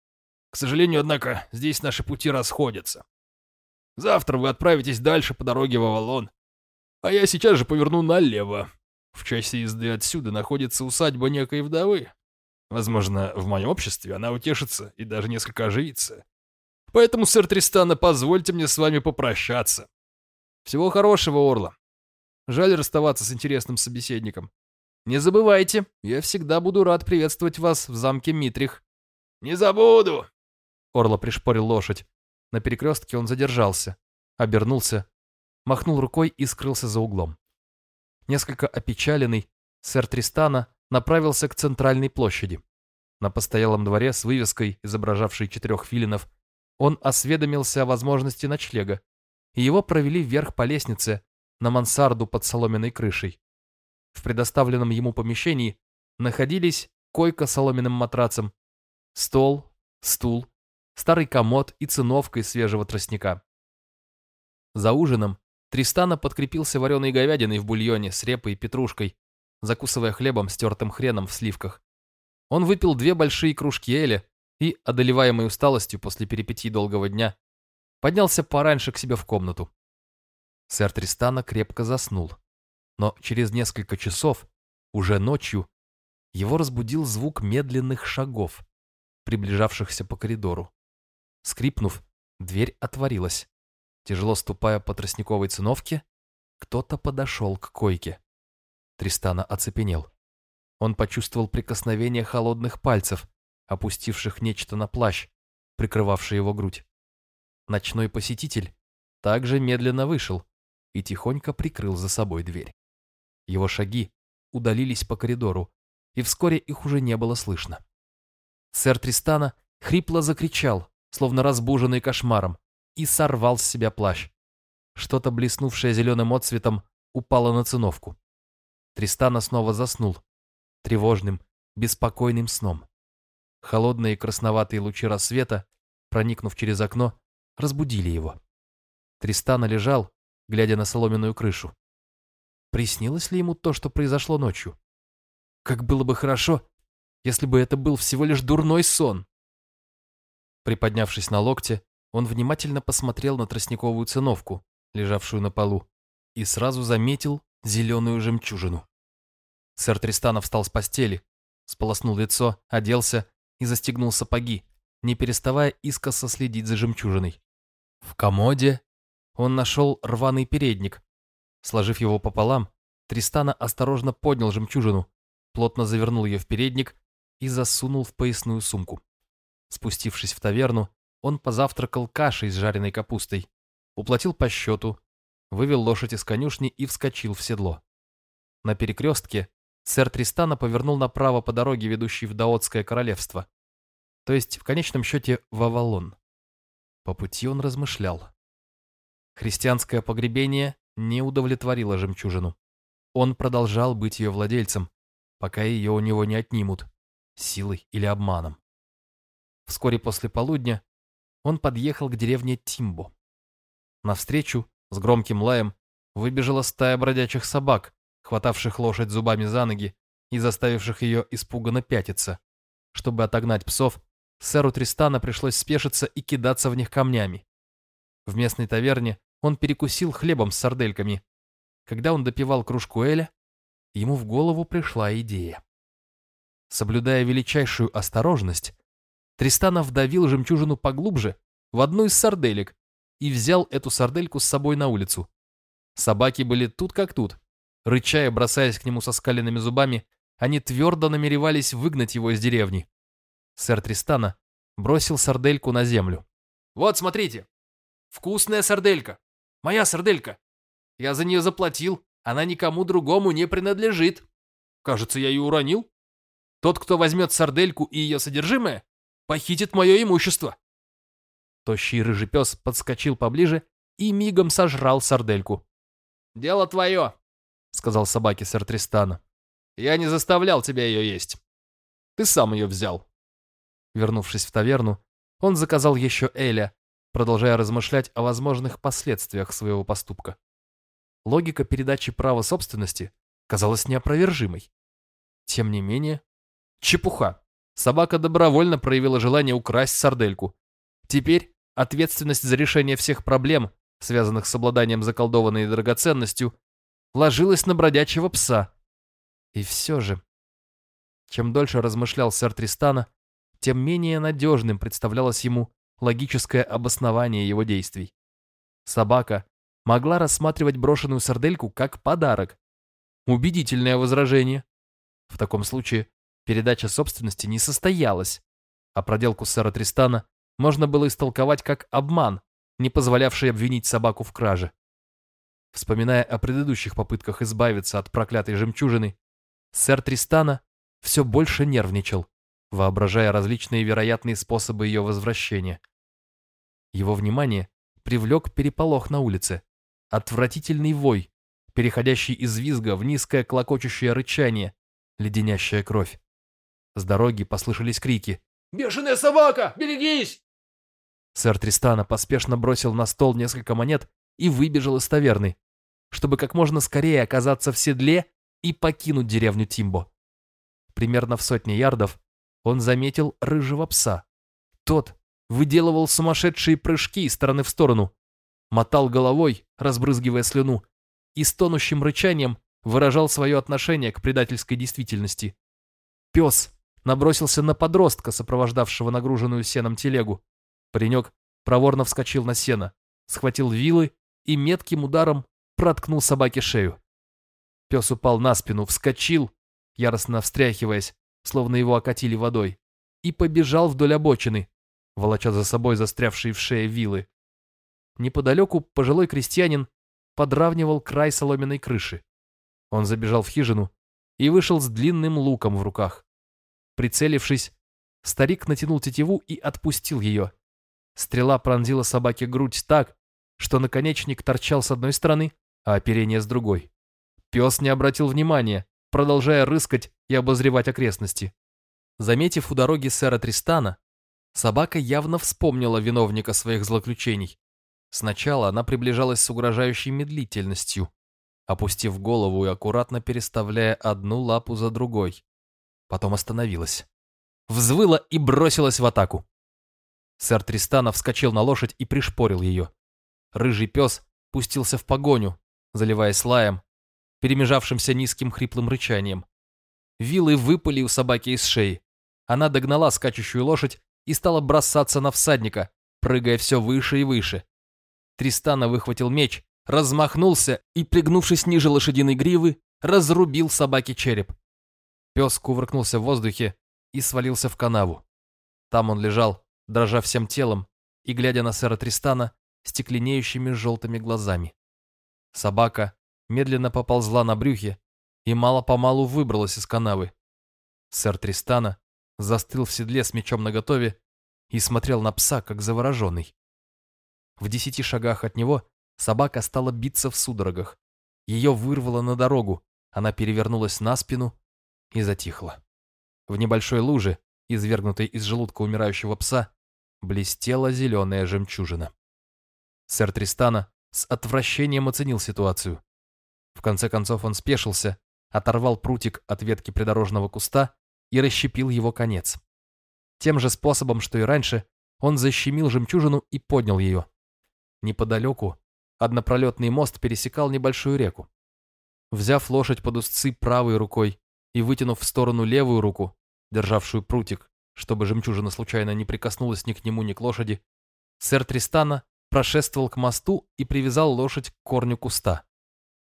К сожалению, однако, здесь наши пути расходятся. Завтра вы отправитесь дальше по дороге в Авалон. А я сейчас же поверну налево. В часе езды отсюда находится усадьба некой вдовы. Возможно, в моем обществе она утешится и даже несколько оживится. Поэтому, сэр Тристана, позвольте мне с вами попрощаться. Всего хорошего, Орла. Жаль расставаться с интересным собеседником. Не забывайте, я всегда буду рад приветствовать вас в замке Митрих. Не забуду! Орла пришпорил лошадь. На перекрестке он задержался, обернулся, махнул рукой и скрылся за углом. Несколько опечаленный, сэр Тристана направился к центральной площади. На постоялом дворе с вывеской, изображавшей четырех филинов, он осведомился о возможности ночлега, и его провели вверх по лестнице на мансарду под соломенной крышей. В предоставленном ему помещении находились койка с соломенным матрацем, стол, стул, старый комод и циновка из свежего тростника. За ужином Тристана подкрепился вареной говядиной в бульоне с репой и петрушкой, закусывая хлебом с тертым хреном в сливках. Он выпил две большие кружки эля и, одолеваемый усталостью после перипетий долгого дня, поднялся пораньше к себе в комнату. Сэр Тристана крепко заснул, но через несколько часов, уже ночью, его разбудил звук медленных шагов, приближавшихся по коридору. Скрипнув, дверь отворилась. Тяжело ступая по тростниковой циновке, кто-то подошел к койке. Тристана оцепенел. Он почувствовал прикосновение холодных пальцев, опустивших нечто на плащ, прикрывавший его грудь. Ночной посетитель также медленно вышел и тихонько прикрыл за собой дверь. Его шаги удалились по коридору, и вскоре их уже не было слышно. Сэр Тристана хрипло закричал, словно разбуженный кошмаром, и сорвал с себя плащ. Что-то, блеснувшее зеленым отцветом, упало на циновку. Тристана снова заснул, тревожным, беспокойным сном. Холодные красноватые лучи рассвета, проникнув через окно, разбудили его. Тристана лежал, глядя на соломенную крышу. Приснилось ли ему то, что произошло ночью? Как было бы хорошо, если бы это был всего лишь дурной сон. Приподнявшись на локте, он внимательно посмотрел на тростниковую циновку, лежавшую на полу, и сразу заметил зеленую жемчужину. Сэр Тристанов встал с постели, сполоснул лицо, оделся и застегнул сапоги, не переставая искоса следить за жемчужиной. В комоде он нашел рваный передник. Сложив его пополам, Тристана осторожно поднял жемчужину, плотно завернул ее в передник и засунул в поясную сумку. Спустившись в таверну, он позавтракал кашей с жареной капустой, уплатил по счету, вывел лошадь из конюшни и вскочил в седло. На перекрестке сэр Тристана повернул направо по дороге, ведущей в Даотское королевство, то есть в конечном счете в Авалон. По пути он размышлял. Христианское погребение не удовлетворило жемчужину. Он продолжал быть ее владельцем, пока ее у него не отнимут, силой или обманом. Вскоре после полудня он подъехал к деревне Тимбо. Навстречу, с громким лаем, выбежала стая бродячих собак, хватавших лошадь зубами за ноги и заставивших ее испуганно пятиться. Чтобы отогнать псов, сэру Тристана пришлось спешиться и кидаться в них камнями. В местной таверне он перекусил хлебом с сардельками. Когда он допивал кружку Эля, ему в голову пришла идея. Соблюдая величайшую осторожность, Тристанов вдавил жемчужину поглубже в одну из сарделек и взял эту сардельку с собой на улицу. Собаки были тут как тут. Рычая, бросаясь к нему со скаленными зубами, они твердо намеревались выгнать его из деревни. Сэр Тристана бросил сардельку на землю. «Вот, смотрите! Вкусная сарделька! Моя сарделька! Я за нее заплатил, она никому другому не принадлежит. Кажется, я ее уронил. Тот, кто возьмет сардельку и ее содержимое, похитит мое имущество. Тощий рыжий пес подскочил поближе и мигом сожрал сардельку. «Дело твое», — сказал собаке сэр Тристана. «Я не заставлял тебя ее есть. Ты сам ее взял». Вернувшись в таверну, он заказал еще Эля, продолжая размышлять о возможных последствиях своего поступка. Логика передачи права собственности казалась неопровержимой. Тем не менее, чепуха. Собака добровольно проявила желание украсть сардельку. Теперь ответственность за решение всех проблем, связанных с обладанием заколдованной драгоценностью, ложилась на бродячего пса. И все же, чем дольше размышлял сэр Тристана, тем менее надежным представлялось ему логическое обоснование его действий. Собака могла рассматривать брошенную сардельку как подарок. Убедительное возражение. В таком случае передача собственности не состоялась, а проделку сэра Тристана можно было истолковать как обман, не позволявший обвинить собаку в краже. Вспоминая о предыдущих попытках избавиться от проклятой жемчужины, сэр Тристана все больше нервничал, воображая различные вероятные способы ее возвращения. Его внимание привлек переполох на улице, отвратительный вой, переходящий из визга в низкое клокочущее рычание, леденящая кровь. С дороги послышались крики. «Бешеная собака! Берегись!» Сэр Тристана поспешно бросил на стол несколько монет и выбежал из таверны, чтобы как можно скорее оказаться в седле и покинуть деревню Тимбо. Примерно в сотне ярдов он заметил рыжего пса. Тот выделывал сумасшедшие прыжки из стороны в сторону, мотал головой, разбрызгивая слюну, и с тонущим рычанием выражал свое отношение к предательской действительности. Пес набросился на подростка, сопровождавшего нагруженную сеном телегу. Паренек проворно вскочил на сено, схватил вилы и метким ударом проткнул собаке шею. Пес упал на спину, вскочил, яростно встряхиваясь, словно его окатили водой, и побежал вдоль обочины, волоча за собой застрявшие в шее вилы. Неподалеку пожилой крестьянин подравнивал край соломенной крыши. Он забежал в хижину и вышел с длинным луком в руках. Прицелившись, старик натянул тетиву и отпустил ее. Стрела пронзила собаке грудь так, что наконечник торчал с одной стороны, а оперение с другой. Пес не обратил внимания, продолжая рыскать и обозревать окрестности. Заметив у дороги сэра Тристана, собака явно вспомнила виновника своих злоключений. Сначала она приближалась с угрожающей медлительностью, опустив голову и аккуратно переставляя одну лапу за другой. Потом остановилась. Взвыла и бросилась в атаку. Сэр Тристана вскочил на лошадь и пришпорил ее. Рыжий пес пустился в погоню, заливаясь лаем, перемежавшимся низким хриплым рычанием. Вилы выпали у собаки из шеи. Она догнала скачущую лошадь и стала бросаться на всадника, прыгая все выше и выше. Тристана выхватил меч, размахнулся и, пригнувшись ниже лошадиной гривы, разрубил собаке череп. Пес кувыркнулся в воздухе и свалился в канаву. Там он лежал, дрожа всем телом и глядя на сэра Тристана стекленеющими желтыми глазами. Собака медленно поползла на брюхе и мало-помалу выбралась из канавы. Сэр Тристана застыл в седле с мечом наготове и смотрел на пса, как завороженный. В десяти шагах от него собака стала биться в судорогах. Ее вырвало на дорогу, она перевернулась на спину и затихла. В небольшой луже, извергнутой из желудка умирающего пса, блестела зеленая жемчужина. Сэр Тристана с отвращением оценил ситуацию. В конце концов он спешился, оторвал прутик от ветки придорожного куста и расщепил его конец. Тем же способом, что и раньше, он защемил жемчужину и поднял ее. Неподалеку однопролетный мост пересекал небольшую реку. Взяв лошадь под узцы правой рукой и вытянув в сторону левую руку, державшую прутик, чтобы жемчужина случайно не прикоснулась ни к нему, ни к лошади, сэр Тристана прошествовал к мосту и привязал лошадь к корню куста.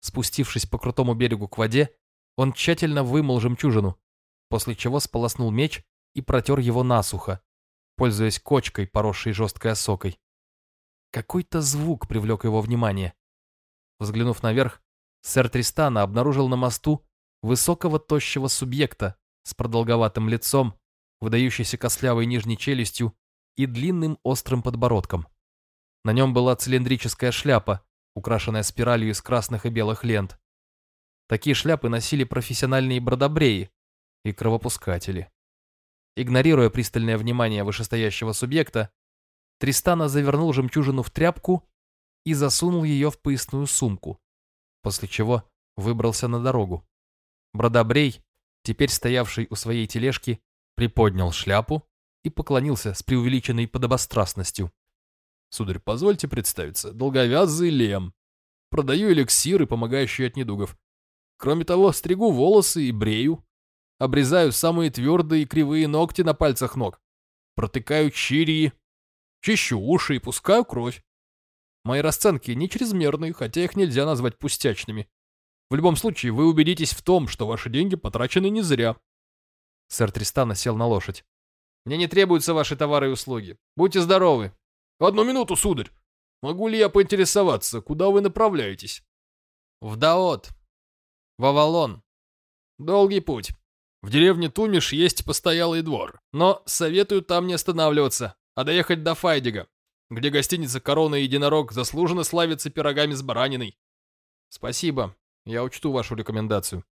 Спустившись по крутому берегу к воде, он тщательно вымыл жемчужину, после чего сполоснул меч и протер его насухо, пользуясь кочкой, поросшей жесткой осокой. Какой-то звук привлек его внимание. Взглянув наверх, сэр Тристана обнаружил на мосту высокого тощего субъекта с продолговатым лицом, выдающейся костлявой нижней челюстью и длинным острым подбородком. На нем была цилиндрическая шляпа, украшенная спиралью из красных и белых лент. Такие шляпы носили профессиональные бродобреи и кровопускатели. Игнорируя пристальное внимание вышестоящего субъекта, Тристана завернул жемчужину в тряпку и засунул ее в поясную сумку, после чего выбрался на дорогу. Бродобрей, теперь стоявший у своей тележки, приподнял шляпу и поклонился с преувеличенной подобострастностью. Сударь, позвольте представиться, долговязый лем. Продаю эликсиры, помогающие от недугов. Кроме того, стригу волосы и брею. Обрезаю самые твердые и кривые ногти на пальцах ног. Протыкаю чирии, чищу уши и пускаю кровь. Мои расценки не чрезмерные, хотя их нельзя назвать пустячными. В любом случае, вы убедитесь в том, что ваши деньги потрачены не зря. Сэр Тристана сел на лошадь. Мне не требуются ваши товары и услуги. Будьте здоровы. «Одну минуту, сударь. Могу ли я поинтересоваться, куда вы направляетесь?» «В Даот. В Авалон. Долгий путь. В деревне Тумиш есть постоялый двор, но советую там не останавливаться, а доехать до Файдига, где гостиница «Корона и единорог» заслуженно славится пирогами с бараниной. Спасибо, я учту вашу рекомендацию.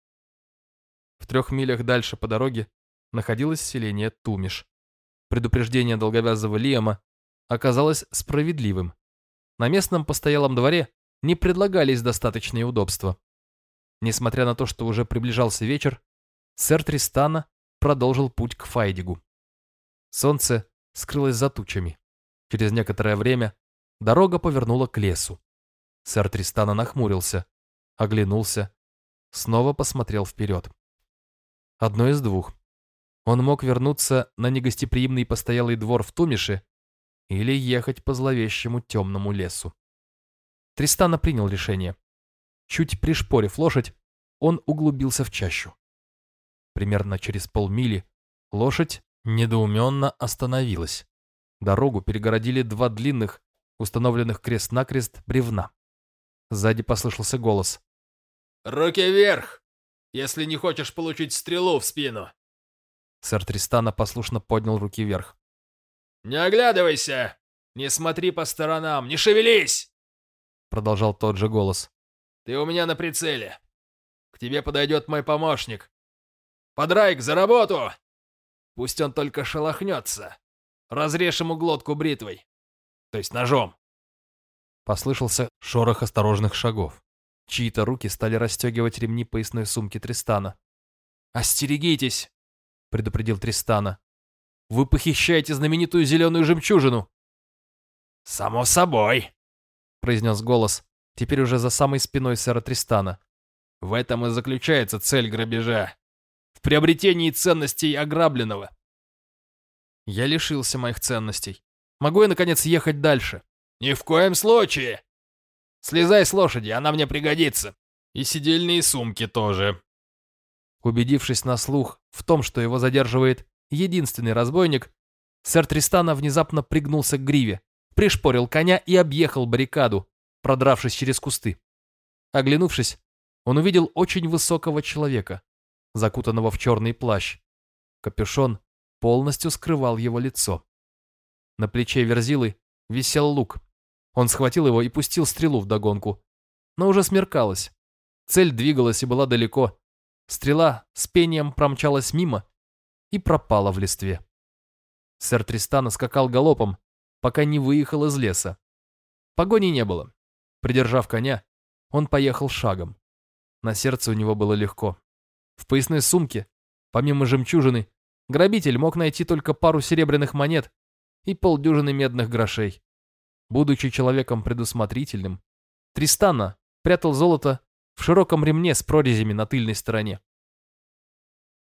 В трех милях дальше по дороге находилось селение Тумиш. Предупреждение долговязого Лиама оказалось справедливым. На местном постоялом дворе не предлагались достаточные удобства. Несмотря на то, что уже приближался вечер, сэр Тристана продолжил путь к Файдигу. Солнце скрылось за тучами. Через некоторое время дорога повернула к лесу. Сэр Тристана нахмурился, оглянулся, снова посмотрел вперед. Одно из двух. Он мог вернуться на негостеприимный постоялый двор в Тумише или ехать по зловещему темному лесу. Тристана принял решение. Чуть пришпорив лошадь, он углубился в чащу. Примерно через полмили лошадь недоуменно остановилась. Дорогу перегородили два длинных, установленных крест-накрест бревна. Сзади послышался голос. «Руки вверх, если не хочешь получить стрелу в спину!» Сэр Тристана послушно поднял руки вверх. «Не оглядывайся! Не смотри по сторонам! Не шевелись!» Продолжал тот же голос. «Ты у меня на прицеле. К тебе подойдет мой помощник. Подрайк, за работу! Пусть он только шелохнется. Разрежь ему глотку бритвой. То есть ножом». Послышался шорох осторожных шагов. Чьи-то руки стали расстегивать ремни поясной сумки Тристана. «Остерегитесь!» — предупредил Тристана. «Вы похищаете знаменитую зеленую жемчужину!» «Само собой!» — произнес голос, теперь уже за самой спиной сэра Тристана. «В этом и заключается цель грабежа. Приобретении ценностей ограбленного». «Я лишился моих ценностей. Могу я, наконец, ехать дальше?» «Ни в коем случае!» Слезай с лошади, она мне пригодится. И сидельные сумки тоже. Убедившись на слух в том, что его задерживает единственный разбойник, сэр Тристана внезапно пригнулся к гриве, пришпорил коня и объехал баррикаду, продравшись через кусты. Оглянувшись, он увидел очень высокого человека, закутанного в черный плащ. Капюшон полностью скрывал его лицо. На плече Верзилы висел лук, он схватил его и пустил стрелу в догонку. Но уже смеркалось. Цель двигалась и была далеко. Стрела с пением промчалась мимо и пропала в листве. Сэр Тристан скакал галопом, пока не выехал из леса. Погони не было. Придержав коня, он поехал шагом. На сердце у него было легко. В поясной сумке, помимо жемчужины, грабитель мог найти только пару серебряных монет и полдюжины медных грошей. Будучи человеком предусмотрительным, Тристана прятал золото в широком ремне с прорезями на тыльной стороне.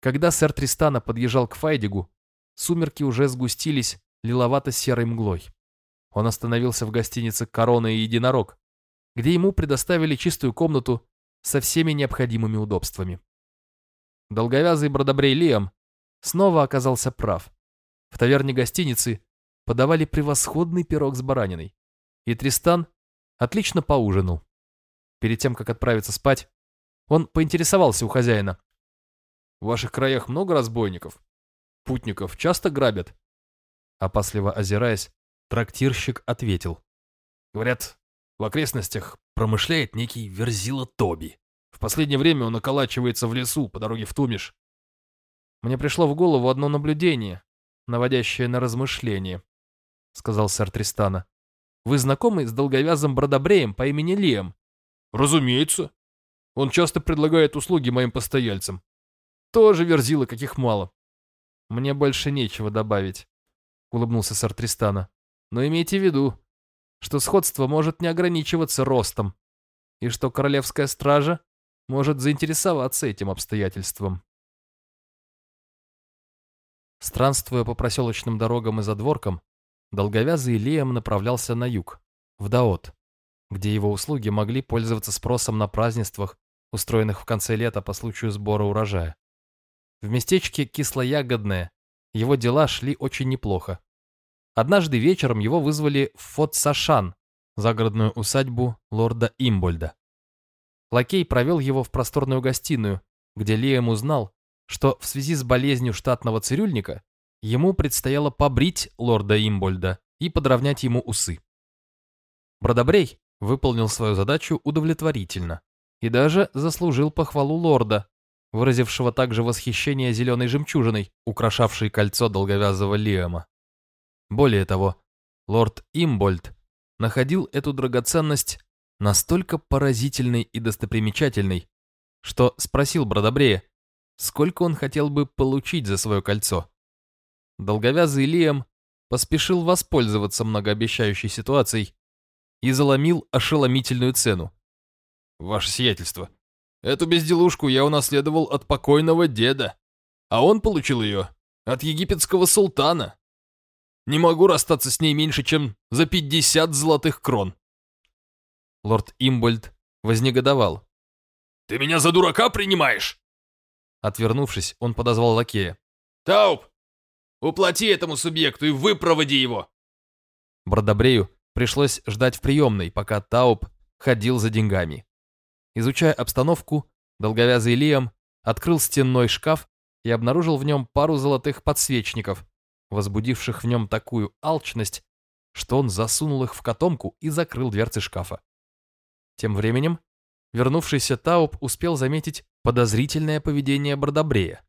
Когда сэр Тристана подъезжал к Файдигу, сумерки уже сгустились лиловато-серой мглой. Он остановился в гостинице «Корона и единорог», где ему предоставили чистую комнату со всеми необходимыми удобствами. Долговязый бродобрей Лиам снова оказался прав. В таверне гостиницы подавали превосходный пирог с бараниной и Тристан отлично поужинал. Перед тем, как отправиться спать, он поинтересовался у хозяина. «В ваших краях много разбойников? Путников часто грабят?» Опасливо озираясь, трактирщик ответил. «Говорят, в окрестностях промышляет некий Верзила Тоби. В последнее время он околачивается в лесу по дороге в Тумиш. Мне пришло в голову одно наблюдение, наводящее на размышление», — сказал сэр Тристана. Вы знакомы с долговязым бродобреем по имени Лиам? Разумеется. Он часто предлагает услуги моим постояльцам. Тоже верзила, каких мало. Мне больше нечего добавить, улыбнулся сэр Тристана. Но имейте в виду, что сходство может не ограничиваться ростом, и что королевская стража может заинтересоваться этим обстоятельством. Странствуя по проселочным дорогам и задворкам, Долговязый Лиам направлялся на юг, в Даот, где его услуги могли пользоваться спросом на празднествах, устроенных в конце лета по случаю сбора урожая. В местечке Кислоягодное его дела шли очень неплохо. Однажды вечером его вызвали в Фот Сашан, загородную усадьбу лорда Имбольда. Лакей провел его в просторную гостиную, где Лиам узнал, что в связи с болезнью штатного цирюльника Ему предстояло побрить лорда Имбольда и подровнять ему усы. Бродобрей выполнил свою задачу удовлетворительно и даже заслужил похвалу лорда, выразившего также восхищение зеленой жемчужиной, украшавшей кольцо долговязого Лиама. Более того, лорд Имбольд находил эту драгоценность настолько поразительной и достопримечательной, что спросил Бродобрея, сколько он хотел бы получить за свое кольцо. Долговязый Лиам поспешил воспользоваться многообещающей ситуацией и заломил ошеломительную цену. «Ваше сиятельство, эту безделушку я унаследовал от покойного деда, а он получил ее от египетского султана. Не могу расстаться с ней меньше, чем за пятьдесят золотых крон». Лорд Имбольд вознегодовал. «Ты меня за дурака принимаешь?» Отвернувшись, он подозвал лакея. «Тауп, Уплати этому субъекту и выпроводи его!» Бродобрею пришлось ждать в приемной, пока Тауп ходил за деньгами. Изучая обстановку, долговязый Лиам открыл стенной шкаф и обнаружил в нем пару золотых подсвечников, возбудивших в нем такую алчность, что он засунул их в котомку и закрыл дверцы шкафа. Тем временем вернувшийся Тауп успел заметить подозрительное поведение Бродобрея,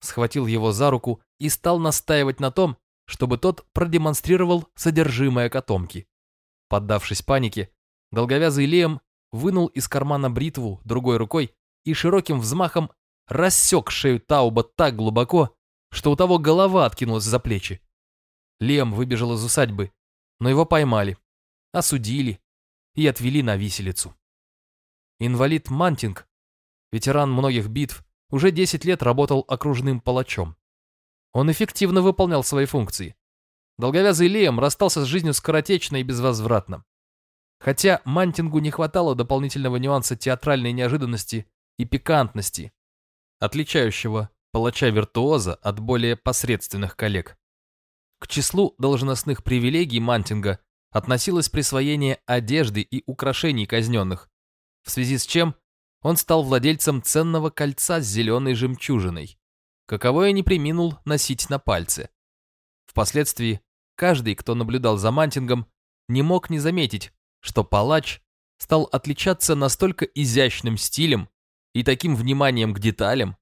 схватил его за руку и стал настаивать на том, чтобы тот продемонстрировал содержимое котомки. Поддавшись панике, долговязый Лем вынул из кармана бритву другой рукой и широким взмахом рассек шею Тауба так глубоко, что у того голова откинулась за плечи. Лем выбежал из усадьбы, но его поймали, осудили и отвели на виселицу. Инвалид Мантинг, ветеран многих битв, уже 10 лет работал окружным палачом. Он эффективно выполнял свои функции. Долговязый Лиам расстался с жизнью скоротечно и безвозвратно. Хотя Мантингу не хватало дополнительного нюанса театральной неожиданности и пикантности, отличающего палача-виртуоза от более посредственных коллег. К числу должностных привилегий Мантинга относилось присвоение одежды и украшений казненных, в связи с чем он стал владельцем ценного кольца с зеленой жемчужиной, каковое не приминул носить на пальце. Впоследствии каждый, кто наблюдал за Мантингом, не мог не заметить, что палач стал отличаться настолько изящным стилем и таким вниманием к деталям,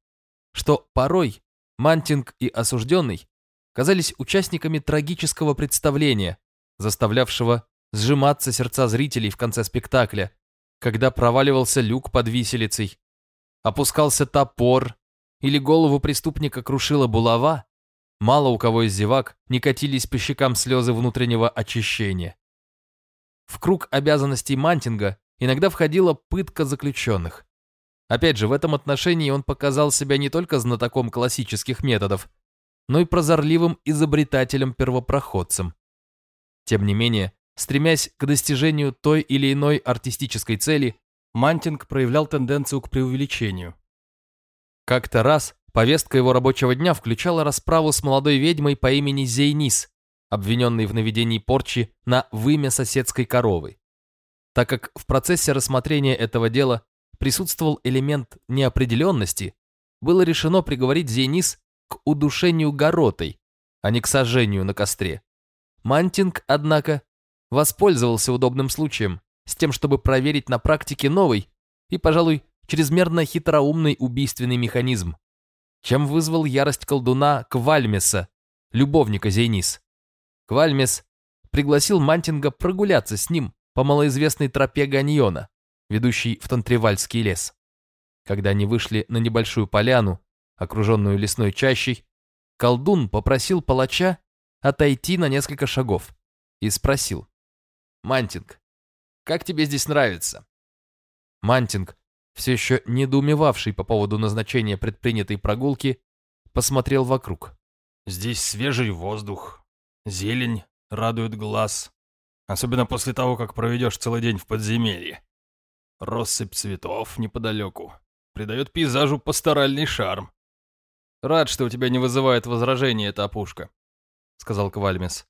что порой Мантинг и осужденный казались участниками трагического представления, заставлявшего сжиматься сердца зрителей в конце спектакля, когда проваливался люк под виселицей, опускался топор или голову преступника крушила булава, мало у кого из зевак не катились по щекам слезы внутреннего очищения. В круг обязанностей Мантинга иногда входила пытка заключенных. Опять же, в этом отношении он показал себя не только знатоком классических методов, но и прозорливым изобретателем-первопроходцем. Тем не менее, стремясь к достижению той или иной артистической цели, Мантинг проявлял тенденцию к преувеличению. Как-то раз повестка его рабочего дня включала расправу с молодой ведьмой по имени Зейнис, обвиненной в наведении порчи на вымя соседской коровы. Так как в процессе рассмотрения этого дела присутствовал элемент неопределенности, было решено приговорить Зейнис к удушению горотой, а не к сожжению на костре. Мантинг, однако, воспользовался удобным случаем с тем, чтобы проверить на практике новый и, пожалуй, чрезмерно хитроумный убийственный механизм, чем вызвал ярость колдуна Квальмеса, любовника Зейнис. Квальмес пригласил Мантинга прогуляться с ним по малоизвестной тропе Ганьона, ведущей в Тантривальский лес. Когда они вышли на небольшую поляну, окруженную лесной чащей, колдун попросил палача отойти на несколько шагов и спросил. «Мантинг, как тебе здесь нравится?» Мантинг, все еще недоумевавший по поводу назначения предпринятой прогулки, посмотрел вокруг. «Здесь свежий воздух, зелень радует глаз, особенно после того, как проведешь целый день в подземелье. Россыпь цветов неподалеку придает пейзажу пасторальный шарм. «Рад, что у тебя не вызывает возражения эта опушка», — сказал Квальмес.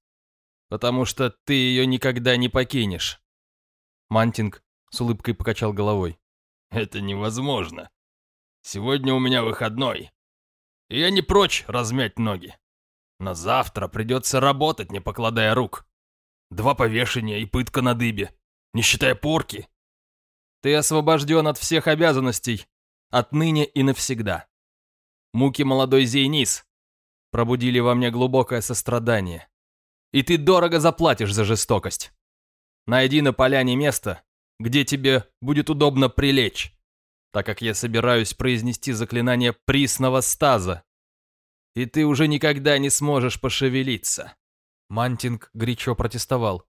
«Потому что ты ее никогда не покинешь». Мантинг с улыбкой покачал головой. «Это невозможно. Сегодня у меня выходной. И я не прочь размять ноги. Но завтра придется работать, не покладая рук. Два повешения и пытка на дыбе, не считая порки». «Ты освобожден от всех обязанностей, отныне и навсегда», Муки молодой Зейнис пробудили во мне глубокое сострадание. И ты дорого заплатишь за жестокость. Найди на поляне место, где тебе будет удобно прилечь, так как я собираюсь произнести заклинание присного стаза. И ты уже никогда не сможешь пошевелиться. Мантинг горячо протестовал.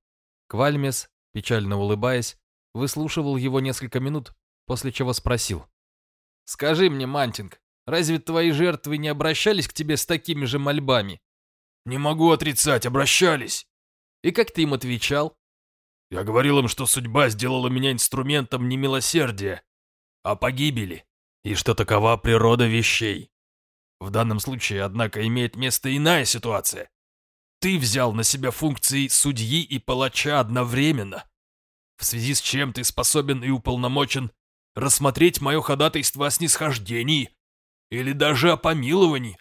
Квальмес, печально улыбаясь, выслушивал его несколько минут, после чего спросил. «Скажи мне, Мантинг, Разве твои жертвы не обращались к тебе с такими же мольбами? Не могу отрицать, обращались. И как ты им отвечал? Я говорил им, что судьба сделала меня инструментом не милосердия, а погибели, и что такова природа вещей. В данном случае, однако, имеет место иная ситуация. ты взял на себя функции судьи и палача одновременно, в связи с чем ты способен и уполномочен рассмотреть мое ходатайство о снисхождении или даже о помиловании.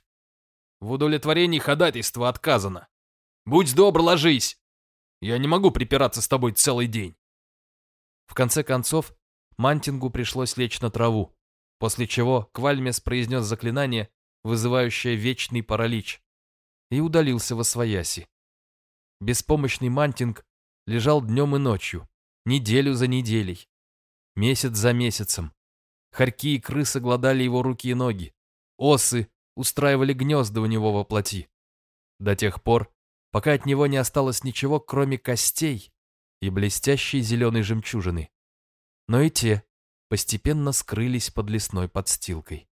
В удовлетворении ходатайства отказано. Будь добр, ложись. Я не могу припираться с тобой целый день. В конце концов, Мантингу пришлось лечь на траву, после чего Квальмес произнес заклинание, вызывающее вечный паралич, и удалился во свояси. Беспомощный Мантинг лежал днем и ночью, неделю за неделей, месяц за месяцем. Хорьки и крысы глодали его руки и ноги, осы устраивали гнезда у него во плоти. До тех пор, пока от него не осталось ничего, кроме костей и блестящей зеленой жемчужины. Но и те постепенно скрылись под лесной подстилкой.